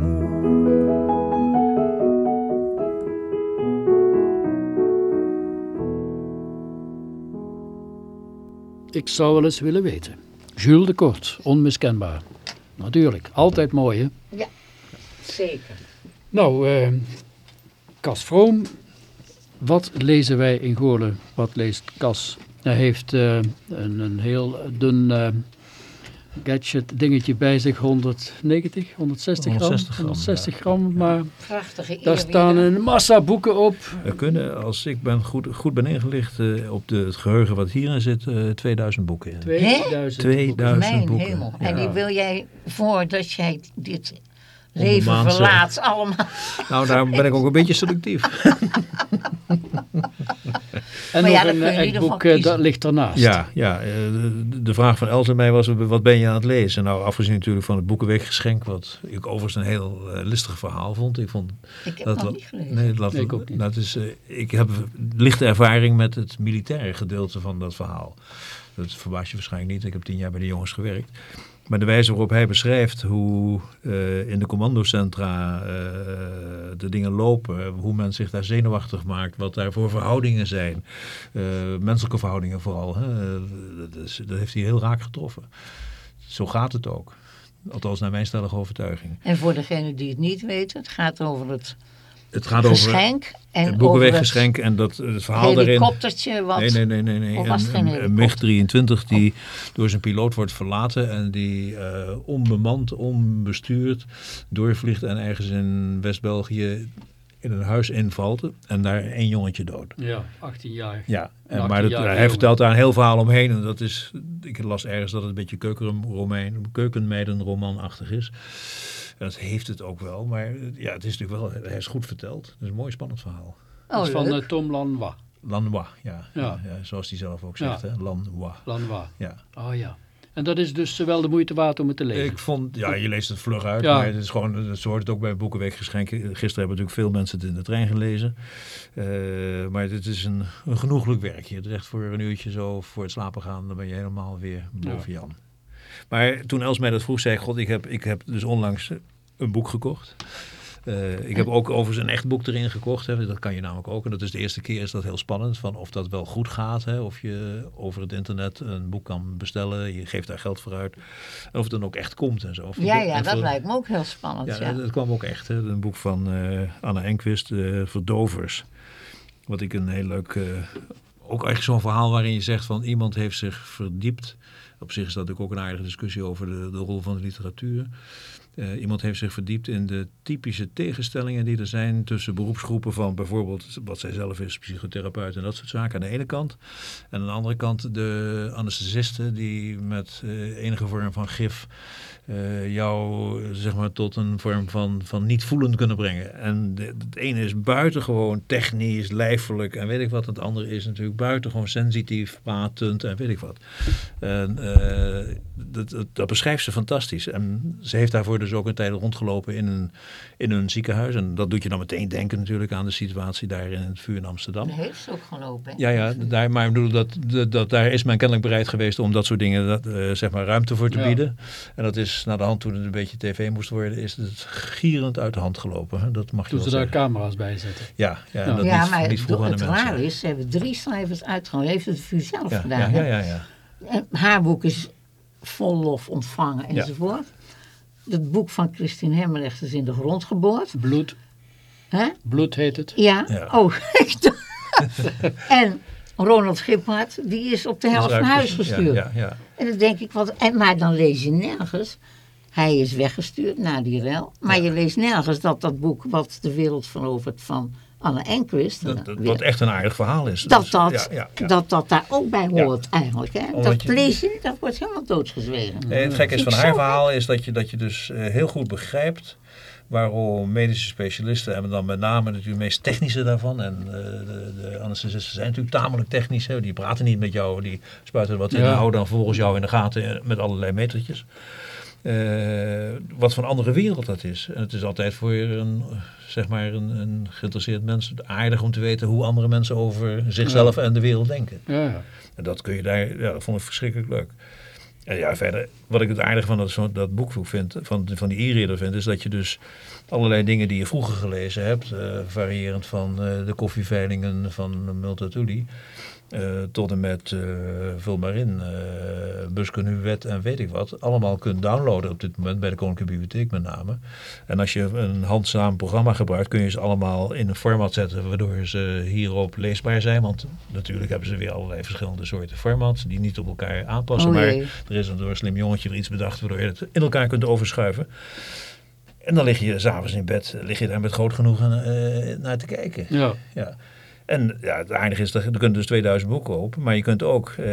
A: Ik zou wel eens willen weten. Jules de Kort, onmiskenbaar. Natuurlijk, altijd mooi hè.
C: Ja, zeker.
A: Nou, eh Cas Vroom, wat lezen wij in Goorlen? Wat leest Cas? Hij heeft eh, een, een heel dun eh, gadget dingetje bij zich, 190, 160 gram,
G: 160 gram,
A: 160 gram, maar
C: Prachtige
A: daar staan een massa boeken op.
G: We kunnen, als ik ben goed, goed ben ingelicht eh, op de, het geheugen wat hierin zit, eh 2000 boeken in.
A: 2000
G: 2000
A: boeken.
C: Mijn
G: boeken.
C: hemel.
G: Ja.
C: En die wil jij, voordat jij dit leven verlaat, allemaal...
G: Nou, daar ben ik ook een beetje selectief.
A: En
C: Maar
A: nog
C: ja, dat
A: een eh, eh, dat ligt ernaast.
G: Ja, ja eh, de, vraag van Els en mij was, wat ben je aan het lezen? Nou, afgezien natuurlijk van het Boekenweekgeschenk, wat ik overigens een heel eh, listig verhaal vond. Ik vond
C: Ik heb
G: dat
C: nog
G: wat-
C: niet gelezen.
G: Nee, dat,
A: Nee, ik ook niet.
G: Dat is, ik heb lichte ervaring met het militaire gedeelte van dat verhaal. Dat verbaast je waarschijnlijk niet. Ik heb tien jaar bij de jongens gewerkt. Maar de wijze waarop hij beschrijft hoe eh, in de commandocentra eh, de dingen lopen, hoe men zich daar zenuwachtig maakt, wat daar voor verhoudingen zijn, eh, menselijke verhoudingen vooral, hè, dat, is, dat heeft hij heel raak getroffen. Zo gaat het ook. Althans, naar mijn stellige overtuiging.
C: En voor degene die het niet weten, het gaat over het
G: het gaat over
C: geschenk. En
G: boekenweeggeschenk en dat, het verhaal daarin.
C: helikoptertje wat...
G: Nee, nee, nee, nee. nee.
C: Of was het geen
G: Een, een
C: helikopter?
G: MiG-23 die door zijn piloot wordt verlaten en die eh, onbemand, onbestuurd doorvliegt en ergens in West-België in een huis invalt en daar één jongetje dood.
A: Ja, 18 jaar.
G: Ja, en,
A: Een
G: maar dat,
A: 18-jarige
G: hij
A: jongen.
G: vertelt daar een heel verhaal omheen. En dat is, ik las ergens dat het een beetje keukenromein, keukenmeidenromanachtig is. En dat heeft het ook wel. Maar eh, ja, het is natuurlijk wel, hij is goed verteld. Het is een mooi spannend verhaal.
A: Dat
C: Oh,
A: is van eh, Tom Lanois.
G: Lanois, ja.
A: Ja.
G: ja. zoals hij zelf ook zegt,
A: Ja.
G: hè? Lanois.
A: Lanois.
G: Ja.
A: Oh ja. En dat is dus wel de moeite waard om het te lezen.
G: Ik vond, ja, je leest het vlug uit,
A: Ja.
G: maar het is gewoon, zo wordt het ook bij Boekenweekgeschenk. Gisteren hebben natuurlijk veel mensen het in de trein gelezen. Eh, maar het is een, een genoeglijk werkje. Het is echt voor een uurtje zo voor het slapen gaan, dan ben je helemaal weer boven Jan. Maar toen Els mij dat vroeg, zei ik, god, ik heb, ik heb dus onlangs een boek gekocht. Eh, ik heb ook overigens een echt boek erin gekocht. Hè. Dat kan je namelijk ook. En dat is de eerste keer is dat heel spannend. Van of dat wel goed gaat. Hè. Of je over het internet een boek kan bestellen. Je geeft daar geld voor uit. En of het dan ook echt komt en zo. Of
C: Ja, ja, dat
G: voor-
C: lijkt me ook heel spannend.
G: ja,
C: Ja,
G: dat kwam ook echt. Hè. Een boek van eh Anna Enquist, eh Verdovers. Wat ik een heel leuk... ook echt zo'n verhaal waarin je zegt van iemand heeft zich verdiept. Op zich is dat natuurlijk ook een aardige discussie over de, de rol van de literatuur. Eh, iemand heeft zich verdiept in de typische tegenstellingen die er zijn tussen beroepsgroepen van bijvoorbeeld wat zij zelf is, psychotherapeut en dat soort zaken aan de ene kant. En aan de andere kant de anesthesisten die met eh, enige vorm van gif eh, jou zeg maar tot een vorm van, van niet voelen kunnen brengen. En de, het ene is buitengewoon technisch, lijfelijk en weet ik wat. Het andere is natuurlijk buitengewoon sensitief, patend en weet ik wat. En eh, dat, dat, dat beschrijft ze fantastisch. En ze heeft daarvoor dus ook een tijd rondgelopen in een, in een ziekenhuis. En dat doet je dan meteen denken natuurlijk aan de situatie daar in het vuur in Amsterdam.
C: Dat heeft ze ook gelopen. hè?
G: Ja, ja, daar, maar ik bedoel, dat, dat, dat, daar is men kennelijk bereid geweest om dat soort dingen dat, eh, zeg maar ruimte voor te
A: Ja.
G: bieden. En dat is naar de hand toen het een beetje tv moest worden, is het gierend uit de hand gelopen. Hè? Dat mag je
A: Toen
G: wel
A: ze daar camera's bij zetten.
G: Ja, ja, en
A: Ja.
G: dat
C: ja,
G: niet,
C: maar
G: niet
C: het raar is, ze hebben drie schrijvers uitgehaald. Heeft het vuur zelf
G: ja,
C: gedaan.
G: ja,
C: hè?
G: ja, ja, ja.
C: En haar boek is vol lof ontvangen enzovoort. Het boek van Christine Hemmerrecht is in de grond geboord.
A: Bloed.
C: Hè?
A: Bloed heet het.
C: Ja,
G: Ja.
C: oh. ik dacht- en Ronald Giphart, die is op de helft
G: Dat
C: naar huis gestuurd.
G: Ja, ja, ja.
C: En dan denk ik, wat, en, maar dan lees je nergens, hij is weggestuurd na die rel. Maar je leest nergens dat dat boek wat de wereld verovert van Anne Enquist,
G: Dat, dat,
C: weer-
G: wat echt een aardig verhaal is.
C: dat
G: Dus,
C: dat,
G: ja, ja, ja.
C: dat dat daar ook bij hoort eigenlijk. Hè?
G: Omdat
C: Dat
G: je-
C: lees je dat wordt helemaal doodsgezwegen.
G: Nee, het gekke is van haar verhaal is dat je, dat je dus eh, heel goed begrijpt waarom medische specialisten, en dan met name natuurlijk de meest technische daarvan, en eh, de, de anesthesisten zijn natuurlijk tamelijk technisch, hè, die praten niet met jou, die spuiten wat in
A: Ja.
G: en houden dan volgens jou in de gaten eh, met allerlei metertjes. Eh, wat voor een andere wereld dat is. En het is altijd voor een, zeg maar een, een geïnteresseerd mens aardig om te weten hoe andere mensen over zichzelf en de wereld denken.
A: Ja.
G: En dat kun je daar, ja, dat vond ik verschrikkelijk leuk. Ja, verder, wat ik het aardige van dat, dat boek vind, van, van die e-reader vind, is dat je dus allerlei dingen die je vroeger gelezen hebt, eh, variërend van eh, de koffieveilingen van Multatuli, eh tot en met eh vul maar in, eh Busken Wet en weet ik wat, allemaal kunt downloaden op dit moment bij de Koninklijke Bibliotheek met name. En als je een handzaam programma gebruikt, kun je ze allemaal in een format zetten waardoor ze hierop leesbaar zijn. Want natuurlijk hebben ze weer allerlei verschillende soorten formats die niet op elkaar aanpassen.
C: Oh
G: maar er is een door een slim jongetje er iets bedacht waardoor je het in elkaar kunt overschuiven. En dan lig je s'avonds in bed, lig je daar met groot genoegen eh, naar te kijken.
A: ja.
G: Ja. En ja, het aardige is, dat je kunt dus 2000 boeken kopen, maar je kunt ook eh,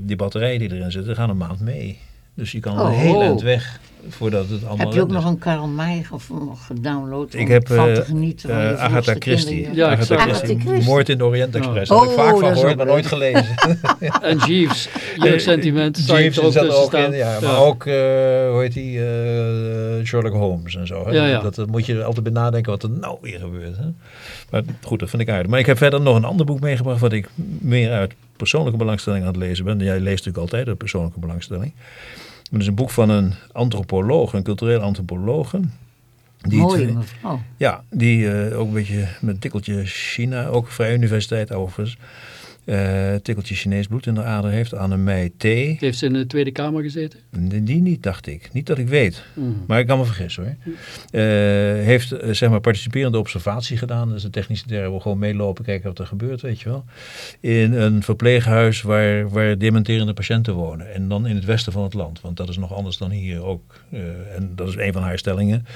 G: die batterijen die erin zitten, gaan een maand mee. Dus je kan
C: Oh.
G: een heel eind weg voordat het allemaal
C: Heb je ook nog een Karl May of gedownload?
G: Ik heb
C: van
G: eh,
C: te genieten van
G: eh,
C: je
G: Agatha Christie.
A: Ja,
G: Agatha Christie. Moord in de Orient Express.
C: Ja.
G: Daar heb ik
C: Oh,
G: vaak
C: dat
G: van gehoord, maar nooit gelezen.
A: En Jeeves. Ik
G: Jeeves
A: er ook
G: zat er ook in, ja. Maar ook, eh, hoe heet die, eh, Sherlock Holmes en zo. Hè?
A: Ja, ja.
G: Dat, dat moet je altijd bij nadenken wat er nou weer gebeurt. Hè? Maar goed, dat vind ik aardig. Maar ik heb verder nog een ander boek meegebracht wat ik meer uit persoonlijke belangstelling aan het lezen ben. Jij leest natuurlijk altijd uit persoonlijke belangstelling. Het is een boek van een antropoloog, een cultureel antropoloog. Die
C: mevrouw.
G: ja, die eh, ook een beetje met een tikkeltje China, ook Vrije Universiteit overigens. Eh tikkeltje Chinees bloed in de ader heeft. Annemij T.
A: Heeft ze in de Tweede Kamer gezeten?
G: Die niet, dacht ik. Niet dat ik weet.
A: Mm.
G: Maar ik kan me vergissen hoor. Eh, heeft eh, zeg maar participerende observatie gedaan. Dus de technische term wil gewoon meelopen, kijken wat er gebeurt, weet je wel. In een verpleeghuis waar, waar dementerende patiënten wonen. En dan in het westen van het land. Want dat is nog anders dan hier ook. En dat is een van haar stellingen.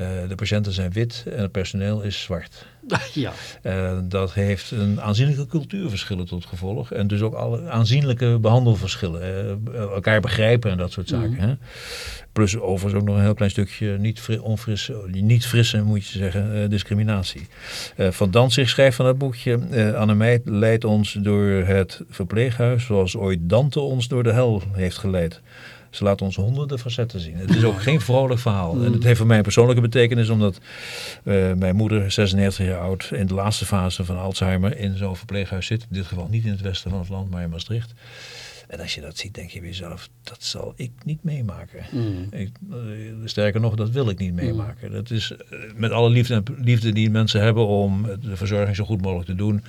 G: Eh, de patiënten zijn wit en het personeel is zwart.
A: ja.
G: Eh, dat heeft een aanzienlijke cultuurverschillen tot gevolg. En dus ook alle aanzienlijke behandelverschillen. eh, elkaar begrijpen en dat soort zaken.
A: Mhm.
G: hè. Plus overigens ook nog een heel klein stukje niet, fri onfris, niet frisse, moet je zeggen, discriminatie. Van Danzig schrijft van dat boekje... eh Anne Meid leidt ons door het verpleeghuis... zoals ooit Dante ons door de hel heeft geleid. Ze laat ons honderden facetten zien. Het is ook geen vrolijk verhaal. En het heeft voor mij een persoonlijke betekenis... omdat eh, mijn moeder, 96 jaar oud... in de laatste fase van Alzheimer in zo'n verpleeghuis zit. In dit geval niet in het westen van het land, maar in Maastricht. En als je dat ziet, denk je bij jezelf... dat zal ik niet meemaken.
A: Mm.
G: Ik, eh, sterker nog, dat wil ik niet meemaken. Dat is eh, met alle liefde, en liefde die mensen hebben om de verzorging zo goed mogelijk te doen.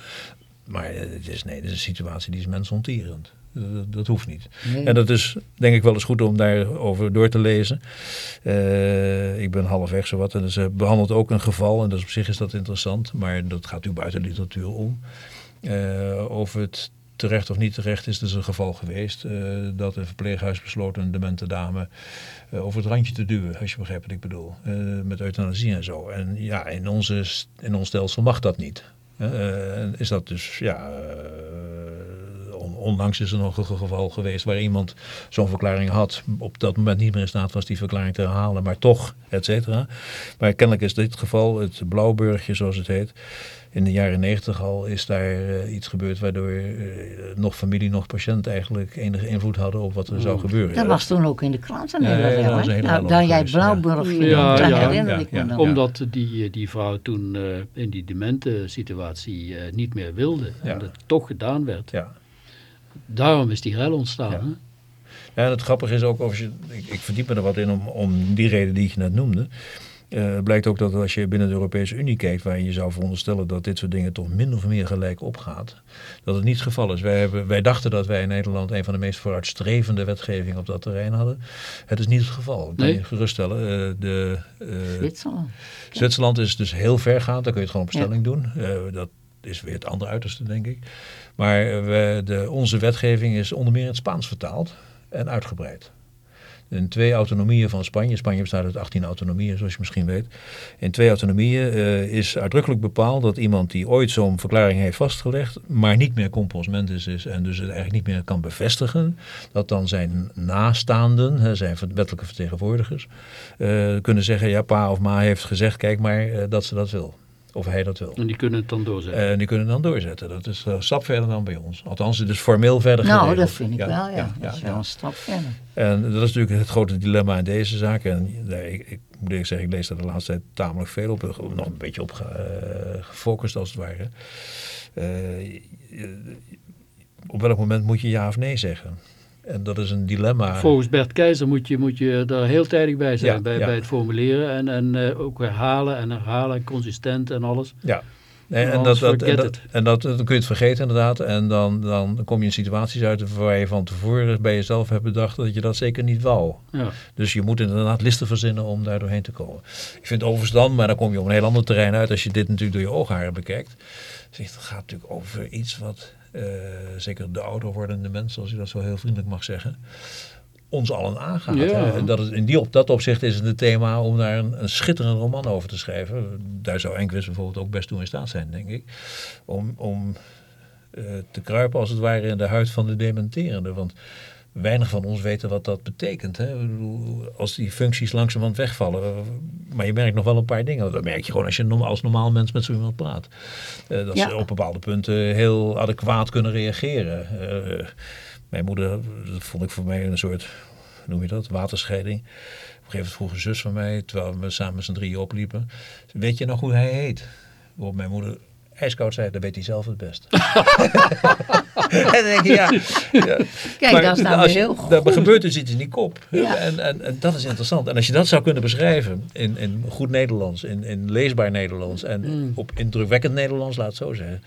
G: Maar het is, nee, het is een situatie die is mensonterend. Dat, dat hoeft niet.
C: Nee.
G: En dat is denk ik wel eens goed om daarover door te lezen. Eh, ik ben halfweg zowat. En ze behandelt ook een geval. En dus op zich is dat interessant. Maar dat gaat nu buiten de literatuur om. Eh, over het terecht of niet terecht is dus een geval geweest. eh, dat een verpleeghuis besloot een demente dame eh, over het randje te duwen. Als je begrijpt wat ik bedoel. Eh, met euthanasie en zo. En ja, in, onze, in ons stelsel mag dat niet. Eh, is dat dus, ja... eh, on- onlangs is er nog een geval geweest waar iemand zo'n verklaring had. Op dat moment niet meer in staat was die verklaring te herhalen, maar toch, et cetera. Maar kennelijk is dit geval, het Blauwburgje zoals het heet, in de jaren negentig al is daar eh, iets gebeurd waardoor eh, nog familie, nog patiënt eigenlijk enige invloed hadden op wat er zou gebeuren.
C: Dat was toen ook in de krant een
G: Ja, ja, dat hele
C: Nou, jij. Blauwburg vindt,
A: Ja,
C: daar
A: ja,
C: herinner
G: ja,
C: ik me
G: ja.
C: dan.
A: Omdat die, die vrouw toen eh, in die demente situatie eh, niet meer wilde.
G: Ja.
A: En dat toch gedaan werd.
G: Ja.
A: Daarom is die rel ontstaan.
G: Ja. en het grappige is ook, als je, ik, ik verdiep me er wat in om, om die reden die je net noemde. Eh, het blijkt ook dat als je binnen de Europese Unie kijkt, waarin je zou veronderstellen dat dit soort dingen toch min of meer gelijk opgaat, dat het niet het geval is. Wij, hebben, wij dachten dat wij in Nederland een van de meest vooruitstrevende wetgevingen op dat terrein hadden. Het is niet het geval, dat kan
A: Nee.
G: je geruststellen. Eh, de, eh,
C: Zwitserland.
G: Zwitserland is dus heel vergaand, daar kun je het gewoon op
C: Ja.
G: stelling doen. Eh, dat is weer het andere uiterste, denk ik. Maar de, onze wetgeving is onder meer in het Spaans vertaald en uitgebreid. In twee autonomieën van Spanje, Spanje bestaat uit 18 autonomieën, zoals je misschien weet. In twee autonomieën eh, is uitdrukkelijk bepaald dat iemand die ooit zo'n verklaring heeft vastgelegd, maar niet meer compos mentis is en dus het eigenlijk niet meer kan bevestigen, dat dan zijn naastaanden, hè, zijn wettelijke vertegenwoordigers, eh, kunnen zeggen, ja, pa of ma heeft gezegd, kijk maar, eh, dat ze dat wil. Of hij dat wil.
A: En die kunnen het dan doorzetten.
G: En die kunnen dan doorzetten. Dat is eh, een stap verder dan bij ons. Althans, het is formeel verder
C: Nou,
G: geregeld.
C: dat vind ik wel, ja. Dat is wel
G: ja.
C: een stap verder.
G: En dat is natuurlijk het grote dilemma in deze zaak. En nee, ik, ik moet eerlijk zeggen, ik lees daar de laatste tijd tamelijk veel op. eh, Nog een beetje op ge- eh, gefocust als het ware. Eh, op welk moment moet je ja of nee zeggen? En dat is een dilemma.
A: Volgens Bert Keizer moet je, moet je daar heel tijdig bij zijn.
G: Ja,
A: bij,
G: ja.
A: bij het formuleren. En, en eh, ook herhalen en herhalen. Consistent en alles.
G: Ja. En, dat, dat, en, dat, en dat, dan kun je het vergeten inderdaad. En dan, dan kom je in situaties uit waar je van tevoren bij jezelf hebt bedacht dat je dat zeker niet wou.
A: Ja.
G: Dus je moet inderdaad listen verzinnen om daar doorheen te komen. Ik vind overigens dan, maar dan kom je op een heel ander terrein uit als je dit natuurlijk door je oogharen bekijkt. Zeg, het gaat natuurlijk over iets wat, zeker de ouder wordende mensen, als je dat zo heel vriendelijk mag zeggen, ons allen aangaat.
A: Ja.
G: hè. En dat is, in die, op dat opzicht is het een thema om daar een, een schitterend roman over te schrijven. Daar zou Enquist bijvoorbeeld ook best toe in staat zijn, denk ik. Om, om eh, te kruipen als het ware in de huid van de dementerende. Want weinig van ons weten wat dat betekent. Hè? Als die functies langzamerhand wegvallen. Maar je merkt nog wel een paar dingen. Dat merk je gewoon als je als normaal mens met zo iemand praat. Eh, dat
C: Ja.
G: ze op bepaalde punten heel adequaat kunnen reageren. Eh, mijn moeder, dat vond ik voor mij een soort, noem je dat, waterscheiding. Op een gegeven moment vroeg een zus van mij, terwijl we samen z'n drieën opliepen. Weet je nog hoe hij heet? Waarop mijn moeder ijskoud zei, dat weet hij zelf het best. en dan denk je, ja, ja.
C: Kijk,
G: Maar
C: dat is nou
G: als
C: weer
G: je-
C: heel goed.
G: Er gebeurt dus iets in die kop.
C: Ja.
G: En, en, en dat is interessant. En als je dat zou kunnen beschrijven in, in goed Nederlands, in, in leesbaar Nederlands en
C: Mm.
G: op indrukwekkend Nederlands, laat het zo zeggen.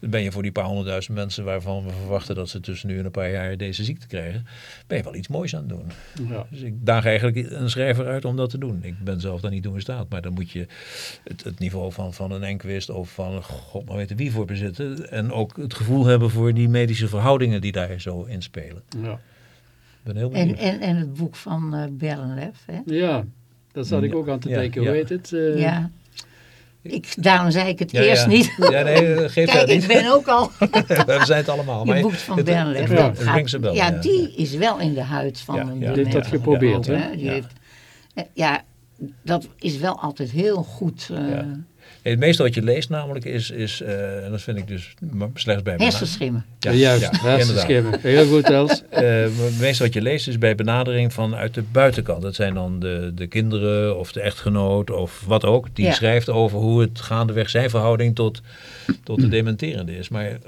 G: Dan ben je voor die paar honderdduizend mensen waarvan we verwachten dat ze tussen nu en een paar jaar deze ziekte krijgen, ben je wel iets moois aan het doen.
A: Ja.
G: Dus ik daag eigenlijk een schrijver uit om dat te doen. Ik ben zelf daar niet toe in staat, maar dan moet je het, het niveau van, van een Enquist of van god maar weten wie voor bezitten. En ook het gevoel hebben voor die medische verhoudingen die daar zo in spelen.
A: Ja.
G: Ben heel
C: En, en, en het boek van eh Berlenlef, hè?
A: ja, dat zat ik ook aan te denken.
G: ja.
A: Hoe heet het? Eh,
C: ja. Ik, daarom zei ik het
G: Ja,
C: eerst
G: ja.
C: niet.
G: Ja, nee, geeft
C: Kijk,
G: dat niet.
C: ik ben ook al...
G: We zijn het allemaal.
C: Je
G: maar
C: boek van
G: het-
A: Ja.
C: gaat- die is wel in de huid van
G: Ja,
C: een
G: ja.
A: Die heeft dat geprobeerd, hè?
G: Ja.
C: heeft, eh, ja, dat is wel altijd heel goed. eh
G: het meeste wat je leest namelijk is, is eh, en dat vind ik dus slechts bij
C: hersenschimmen.
G: Ja,
A: juist,
G: ja,
A: ja,
G: inderdaad.
A: schimmen. Heel goed, Els.
G: Eh, het meeste wat je leest is bij benadering vanuit de buitenkant. Dat zijn dan de, de kinderen of de echtgenoot of wat ook. Die
C: Ja.
G: schrijft over hoe het gaandeweg zijn verhouding tot, tot de dementerende is. Maar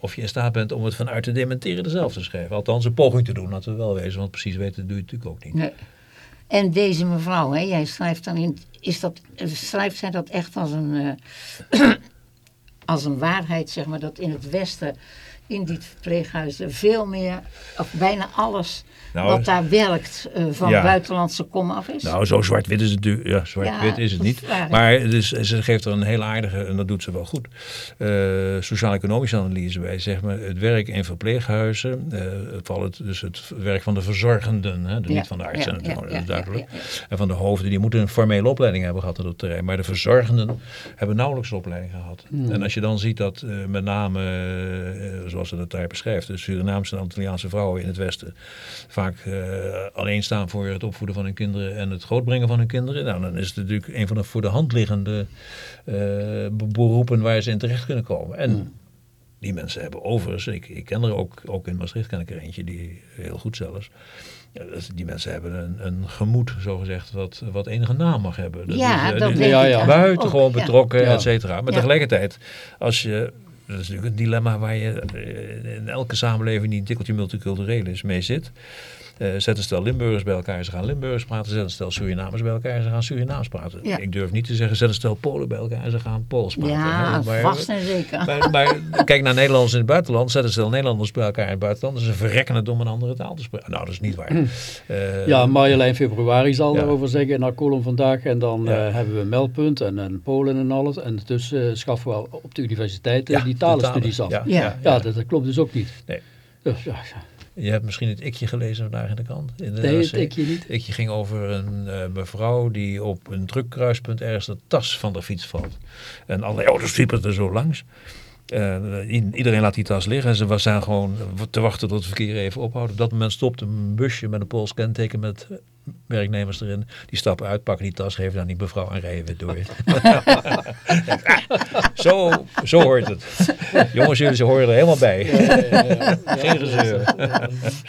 G: of je in staat bent om het vanuit de dementerende zelf te schrijven. Althans een poging te doen, laten we wel wezen. Want precies weten doe je natuurlijk ook niet.
C: Nee. En deze mevrouw, hè, jij schrijft dan in, is dat, eh, schrijft zij dat echt als een, eh, als een waarheid, zeg maar, dat in het Westen, in die verpleeghuizen, veel meer, of bijna alles
G: Nou,
C: wat daar werkt, eh, van
G: ja.
C: buitenlandse komaf is?
G: Nou, zo zwart-wit is het natuurlijk. Ja, zwart-wit
C: Ja,
G: is het niet.
C: waar.
G: Maar dus, ze geeft er een heel aardige, en dat doet ze wel goed, eh, sociaal-economische analyse bij. Zeg maar, het werk in verpleeghuizen, vooral het, dus het werk van de verzorgenden, hè, de,
C: Ja,
G: niet van de artsen, dat is
C: ja,
G: duidelijk. En van de hoofden, die moeten een formele opleiding hebben gehad op het terrein. Maar de verzorgenden hebben nauwelijks een opleiding gehad. En als je dan ziet dat met name, zoals ze dat daar beschrijft, de Surinaamse en Antilliaanse vrouwen in het Westen vaak eh, alleen staan voor het opvoeden van hun kinderen en het grootbrengen van hun kinderen. Nou, dan is het natuurlijk een van de voor de hand liggende eh, be- beroepen waar ze in terecht kunnen komen. En die mensen hebben overigens, ik, ik ken er ook, ook in Maastricht ken ik er eentje, die heel goed zelfs. Ja, dat- die mensen hebben een, een gemoed, zogezegd, wat, wat enige naam mag hebben.
C: ja,
G: is, eh,
C: dat denk
A: Ja,
C: ik
A: ja.
G: buitengewoon
C: ja.
G: betrokken,
A: Ja.
G: et cetera. Maar
C: Ja.
G: tegelijkertijd, als je, dat is natuurlijk een dilemma waar je eh, in elke samenleving die tikkeltje multicultureel is, mee zit. Eh, zet een stel Limburgers bij elkaar, ze gaan Limburgs praten. Zet een stel Surinamers bij elkaar, ze gaan Surinaams praten.
C: Ja.
G: Ik durf niet te zeggen, zet een stel Polen bij elkaar, ze gaan Pools praten.
C: Ja.
G: Maar-
C: vast en zeker.
G: maar, maar kijk naar Nederlanders in het buitenland. Zet een stel Nederlanders bij elkaar in het buitenland. Ze verrekken het om een andere taal te spreken. Nou, dat is niet waar. Eh,
A: Ja, Marjolein Februari zal
G: Ja.
A: daarover zeggen in haar column vandaag. En dan
G: Ja.
A: eh, hebben we een meldpunt en, en Polen en alles. En dus eh, schaffen we op de universiteit eh,
G: ja,
A: die
G: de
A: talenstudies af.
G: Ja,
A: Ja,
C: Ja.
G: ja, ja.
A: dat, dat klopt dus ook niet.
G: Nee.
A: Dus, ja, ja.
G: Je hebt misschien het ikje gelezen vandaag in de krant. In de
A: Nee, het ikje niet.
G: Ikje ging over een eh, mevrouw die op een drukkruispunt ergens de tas van de fiets valt. En allerlei auto's zwiepen er zo langs. Eh, iedereen laat die tas liggen en ze was daar gewoon te wachten tot het verkeer even ophoudt. Op dat moment stopt een busje met een Pools kenteken met werknemers erin. Die stappen uit, pakken die tas, geven aan die mevrouw en rijden weer door. zo, zo hoort het. Jongens, jullie ze horen er helemaal bij. Geen gezeur.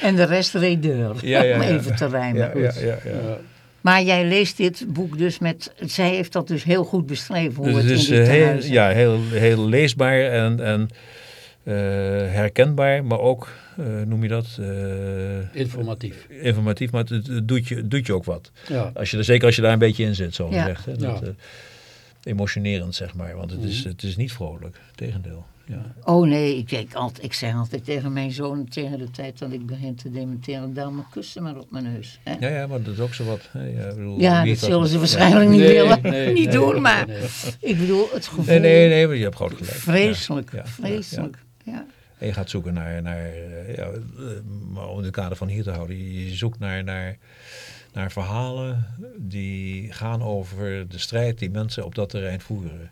C: En de rest reed deur,
G: Ja, ja,
C: om even te rijmen.
G: Ja, ja, ja, ja.
C: Maar jij leest dit boek dus met... Zij heeft dat dus heel goed beschreven, hoe
G: Dus
C: het
G: is eh, heel, ja, heel, heel leesbaar en, en eh, herkenbaar, maar ook, eh, noem je dat, eh,
A: Informatief.
G: informatief, maar het, het doet, je, het doet je ook wat.
A: Ja.
G: Als je er, zeker als je daar een beetje in zit, zo
C: Ja.
G: gezegd. Hè, dat,
A: Ja. Mhm.
G: eh, emotionerend, zeg maar, want het, is, het is niet vrolijk, tegendeel. Ja.
C: Oh nee, ik, ik, altijd, ik zeg altijd tegen mijn zoon tegen de tijd dat ik begin te dementeren, daar maar kussen maar op mijn neus. Hè?
G: Ja, ja, maar dat is ook zo wat. Hè. Ja, ik bedoel,
C: Ja, dat zullen ze
G: ja.
C: waarschijnlijk niet
A: Nee,
C: willen,
A: nee,
C: niet
A: nee,
C: doen,
A: nee,
C: maar
A: nee.
C: ik bedoel het gevoel,
G: Nee, nee, nee, maar je hebt groot gelijk.
C: vreselijk,
G: Ja, ja, ja.
C: vreselijk. Ja.
G: En je gaat zoeken naar, naar eh, ja, eh, maar om het kader van hier te houden, je zoekt naar, naar, naar verhalen die gaan over de strijd die mensen op dat terrein voeren.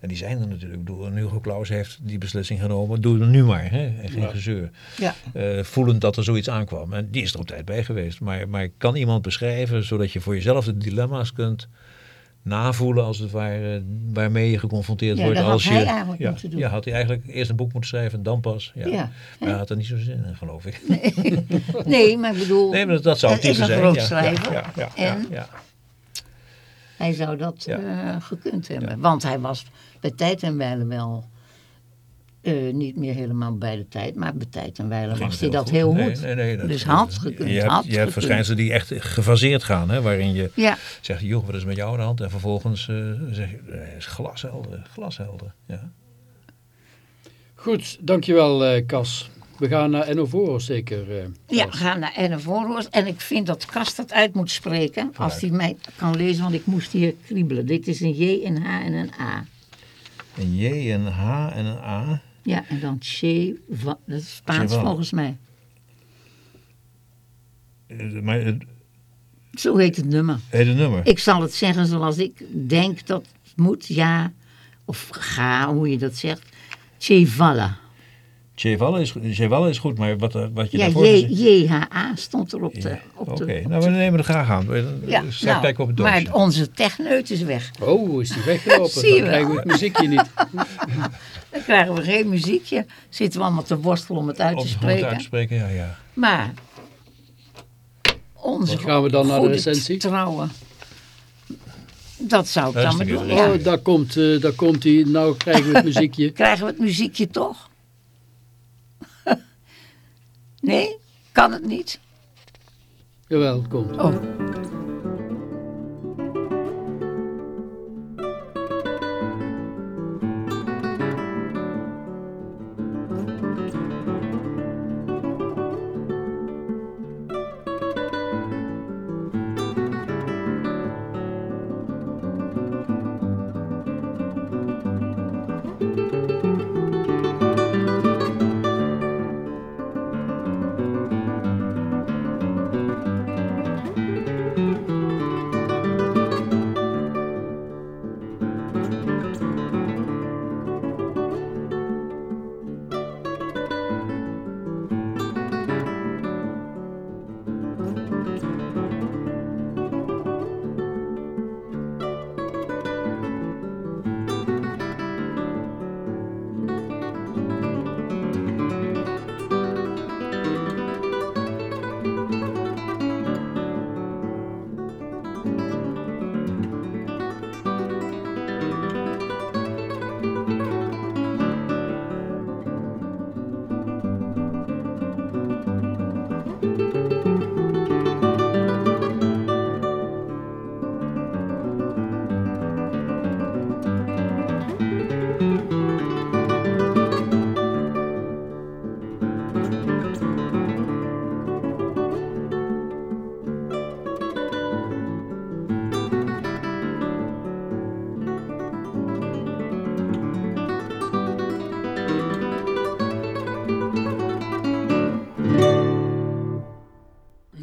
G: En die zijn er natuurlijk. Ik bedoel, en Hugo Claus heeft die beslissing genomen. Doe het nu maar. Hè? En geen
A: Ja.
G: gezeur.
C: Ja.
G: Eh, voelend dat er zoiets aankwam. En die is er op tijd bij geweest. Maar, maar kan iemand beschrijven zodat je voor jezelf de dilemma's kunt navoelen als het ware. Waarmee je geconfronteerd
C: Ja,
G: wordt.
C: dat had
G: als
C: hij
G: je,
C: eigenlijk
G: ja,
C: moeten doen.
G: Ja, had hij eigenlijk eerst een boek moeten schrijven en dan pas. Ja.
C: Ja.
G: Maar hij had er niet zo zin in, geloof ik.
C: Nee, maar ik bedoel,
G: Nee, maar dat, dat zou
C: het
G: type zijn.
C: groot
G: ja,
C: schrijver.
G: Ja, ja, ja,
C: En?
G: ja,
C: hij zou dat
G: Ja.
C: eh, gekund hebben. Want hij was bij tijd en wijle wel eh, niet meer helemaal bij de tijd, maar bij tijd en wijle
G: Ging
C: was hij dat
G: goed.
C: heel goed.
G: nee, nee, dat-
C: dus had gekund,
G: Je hebt,
C: had
G: je hebt verschijnselen die echt gefaseerd gaan. Hè, waarin je
C: Ja,
G: zegt, joh, wat is met jou aan de hand? En vervolgens eh, zeg je, is glashelder, glashelder. Ja.
A: Goed, dankjewel eh Cas. We gaan naar Ennovoros zeker. eh,
C: Ja, we gaan naar Ennevoorhoorst. En ik vind dat Kast dat uit moet spreken. Als hij mij kan lezen, want ik moest hier kriebelen. Dit is een J, een H en een A.
G: Een J, een H en een A.
C: Ja, en dan Che, dat is Spaans volgens mij.
G: Eh, Maar het
C: Zo heet het nummer.
G: hele nummer.
C: Ik zal het zeggen zoals ik denk dat het moet, ja. Of ga, hoe je dat zegt. Chevala.
G: Cheval is, Cheval is goed, maar wat, eh, wat je
C: Ja,
G: daarvoor
C: J-
G: gezegd-
C: JHA stond er op de...
G: Ja, Oké, nou we nemen het graag aan.
C: ja,
G: Straks
C: nou,
G: kijken op het doosje.
C: maar onze techneut is weg.
A: Oh, is die weggelopen?
C: Zie
A: Dan krijgen we het muziekje niet.
C: Dan krijgen we geen muziekje. Zitten we allemaal te worstelen om het uit te
G: Om het
C: spreken.
G: uit te spreken, ja, ja.
C: Maar onze
A: Wat gaan we dan naar de recensie?
C: trouwen. Dat zou ik dan maar doen. Ja.
A: Oh, daar komt, eh, daar komt hij. Nou krijgen we het muziekje.
C: Krijgen we het muziekje toch? Nee? Kan het niet?
A: Jawel, komt.
C: Oh.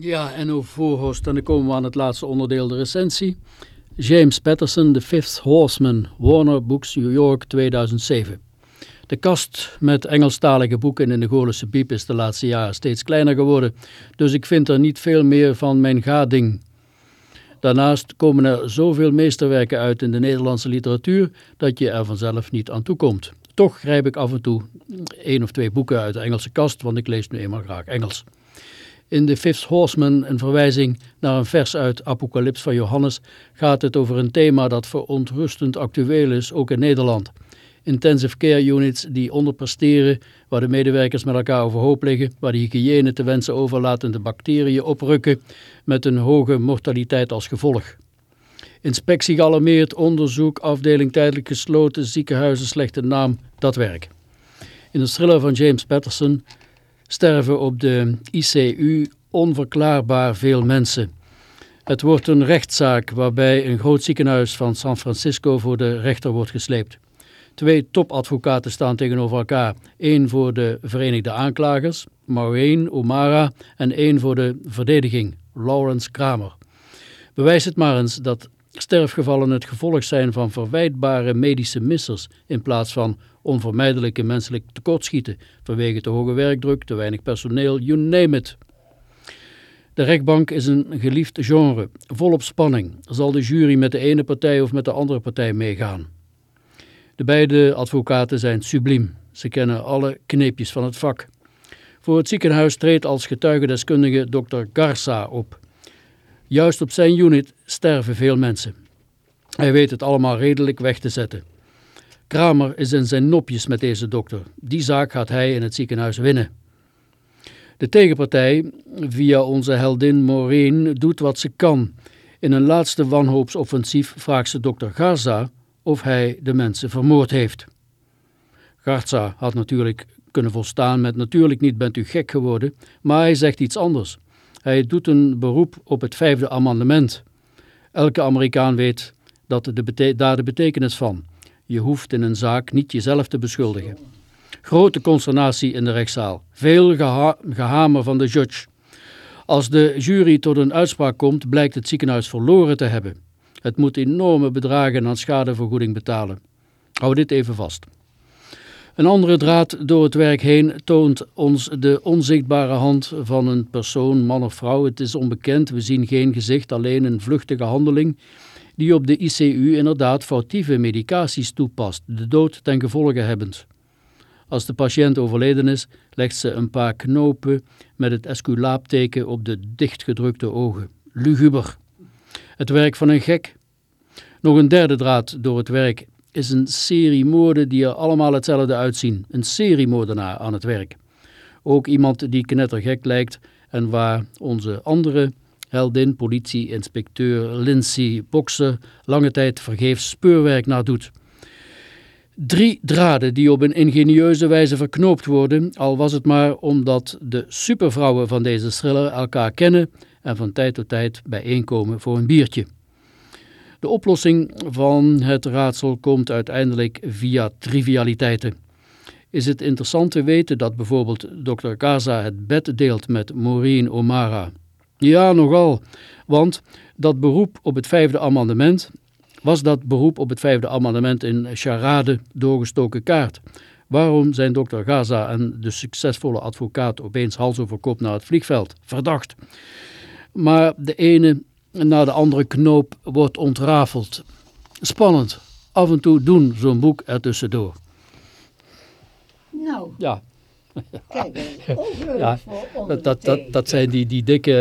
A: Ja, en over voorhost, dan komen we aan het laatste onderdeel, de recensie. James Patterson, The Fifth Horseman, Warner Books, New York, 2007. De kast met Engelstalige boeken in de Goorlense Piep is de laatste jaren steeds kleiner geworden, dus ik vind er niet veel meer van mijn gading. Daarnaast komen er zoveel meesterwerken uit in de Nederlandse literatuur dat je er vanzelf niet aan toe komt. Toch grijp ik af en toe één of twee boeken uit de Engelse kast, want ik lees nu eenmaal graag Engels. In The Fifth Horseman, een verwijzing naar een vers uit Apocalyps van Johannes, gaat het over een thema dat verontrustend actueel is, ook in Nederland. Intensive care units die onderpresteren, waar de medewerkers met elkaar overhoop liggen, waar de hygiëne te wensen overlatende bacteriën oprukken, met een hoge mortaliteit als gevolg. Inspectie gealarmeerd, onderzoek, afdeling tijdelijk gesloten, ziekenhuizen slechte naam, dat werk. In de thriller van James Patterson sterven op de ICU onverklaarbaar veel mensen. Het wordt een rechtszaak waarbij een groot ziekenhuis van San Francisco voor de rechter wordt gesleept. Twee topadvocaten staan tegenover elkaar. Eén voor de Verenigde Aanklagers, Maureen O'Mara, en één voor de verdediging, Lawrence Kramer. Bewijs het maar eens dat sterfgevallen het gevolg zijn van verwijtbare medische missers in plaats van onvermijdelijke menselijk tekortschieten vanwege te hoge werkdruk, te weinig personeel, you name it. De rechtbank is een geliefd genre, volop spanning. Zal de jury met de ene partij of met de andere partij meegaan? De beide advocaten zijn subliem. Ze kennen alle kneepjes van het vak. Voor het ziekenhuis treedt als getuigendeskundige Dr. Garza op. Juist op zijn unit sterven veel mensen. Hij weet het allemaal redelijk weg te zetten. Kramer is in zijn nopjes met deze dokter. Die zaak gaat hij in het ziekenhuis winnen. De tegenpartij, via onze heldin Maureen, doet wat ze kan. In een laatste wanhoopsoffensief vraagt ze dokter Garza of hij de mensen vermoord heeft. Garza had natuurlijk kunnen volstaan met natuurlijk niet bent u gek geworden, maar hij zegt iets anders. Hij doet een beroep op het vijfde amendement. Elke Amerikaan weet dat de daar de betekenis van. Je hoeft in een zaak niet jezelf te beschuldigen. Grote consternatie in de rechtszaal. Veel geha gehamer van de judge. Als de jury tot een uitspraak komt, blijkt het ziekenhuis verloren te hebben. Het moet enorme bedragen aan schadevergoeding betalen. Hou dit even vast. Een andere draad door het werk heen toont ons de onzichtbare hand van een persoon, man of vrouw. Het is onbekend, we zien geen gezicht, alleen een vluchtige handeling die op de ICU inderdaad foutieve medicaties toepast, de dood ten gevolge hebbend. Als de patiënt overleden is, legt ze een paar knopen met het esculaapteken op de dichtgedrukte ogen. Luguber. Het werk van een gek. Nog een derde draad door het werk is een serie moorden die er allemaal hetzelfde uitzien. Een seriemoordenaar aan het werk. Ook iemand die knettergek lijkt en waar onze andere heldin, politie-inspecteur Lindsay Boxer lange tijd vergeefs speurwerk naar doet. Drie draden die op een ingenieuze wijze verknoopt worden, al was het maar omdat de supervrouwen van deze thriller elkaar kennen en van tijd tot tijd bijeenkomen voor een biertje. De oplossing van het raadsel komt uiteindelijk via trivialiteiten. Is het interessant te weten dat bijvoorbeeld Dr. Gaza het bed deelt met Maureen O'Mara? Ja, nogal, want dat beroep op het vijfde amendement was dat beroep op het vijfde amendement in charade doorgestoken kaart. Waarom zijn dokter Gaza en de succesvolle advocaat opeens hals over kop naar het vliegveld? Verdacht. Maar de ene na de andere knoop wordt ontrafeld. Spannend. Af en toe doen zo'n boek ertussendoor.
C: Nou,
A: Ja,
C: kijk,
A: Ja, dat, dat, dat, zijn die, die dikke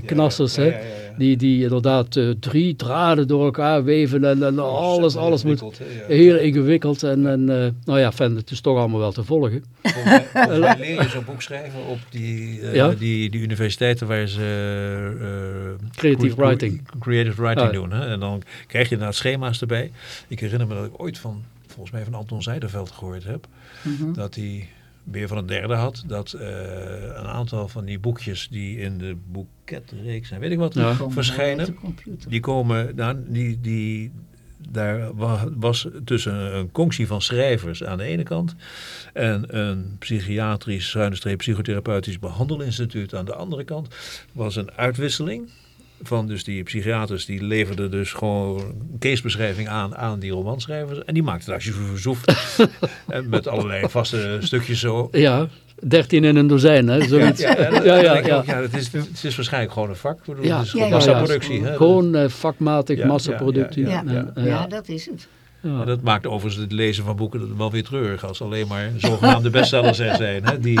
A: eh knassers, hè? Die, die inderdaad eh, drie draden door elkaar weven en, en alles, alles moet heel ingewikkeld. En, en eh, nou ja, fan, het is toch allemaal wel te volgen.
G: Volgens leer je zo'n boek schrijven op die,
A: Ja?
G: die, die universiteiten waar ze eh,
A: Creative
G: cre-
A: writing.
G: creative writing
A: Ah.
G: doen. Hè? En dan krijg je inderdaad schema's erbij. Ik herinner me dat ik ooit van, volgens mij van Anton Zijderveld gehoord heb,
C: Mhm.
G: dat hij weer van het derde had, dat eh, een aantal van die boekjes die in de boeketreeks en weet ik wat,
A: Ja.
G: Verschijnen. Die komen, nou, die, die, daar wa- was tussen een conctie van schrijvers aan de ene kant en een psychiatrisch, schuine psychotherapeutisch behandelinstituut aan de andere kant, was een uitwisseling van dus die psychiaters, die leverden dus gewoon een casebeschrijving aan aan die romanschrijvers en die maakten het als je verzoeft en met allerlei vaste stukjes zo.
A: Ja, dertien in een dozijn, hè? Zoiets.
G: Ja, ja,
A: ja, ja,
G: denk ik
A: ja.
G: ook, ja, het, is, het is waarschijnlijk gewoon een vak. Bedoel,
A: Ja,
G: het is
C: ja,
G: gewoon
C: ja,
G: massaproductie.
C: ja.
G: hè.
A: Gewoon vakmatig
G: Ja,
A: massaproductie.
G: ja,
C: Ja,
G: ja,
A: En,
C: ja, dat is het.
A: ja.
G: Dat maakt overigens het lezen van boeken wel weer treurig als alleen maar zogenaamde bestsellers er zijn. Hè, die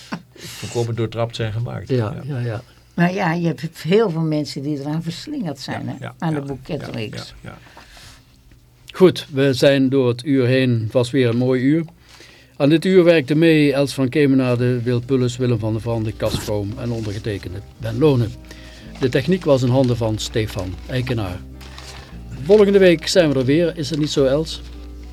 G: volkomen doortrapt zijn gemaakt.
A: Ja, ja, ja.
C: Maar ja, je hebt heel veel mensen die eraan verslingerd zijn, hè, aan de boeketreeks.
G: Ja, ja.
A: Goed, we zijn door het uur heen, was weer een mooi uur. Aan dit uur werkte mee Els van Kemenade, Wil Pulles, Willem van der Vrande, Cas Vroom en ondergetekende Ben Lonen. De techniek was in handen van Stefan Eikenaar. Volgende week zijn we er weer, is het niet zo Els?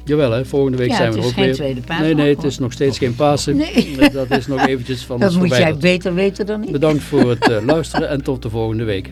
A: Jawel hè, volgende week
C: Ja,
A: zijn
C: het
A: we er
C: is
A: ook
C: geen
A: weer.
C: tweede paasdag,
A: nee, nee, het is nog steeds geen Pasen.
C: Nee.
A: Dat is nog eventjes van
C: Dat
A: ons
C: moet jij beter weten dan ik.
A: Bedankt voor het eh, luisteren en tot de volgende week.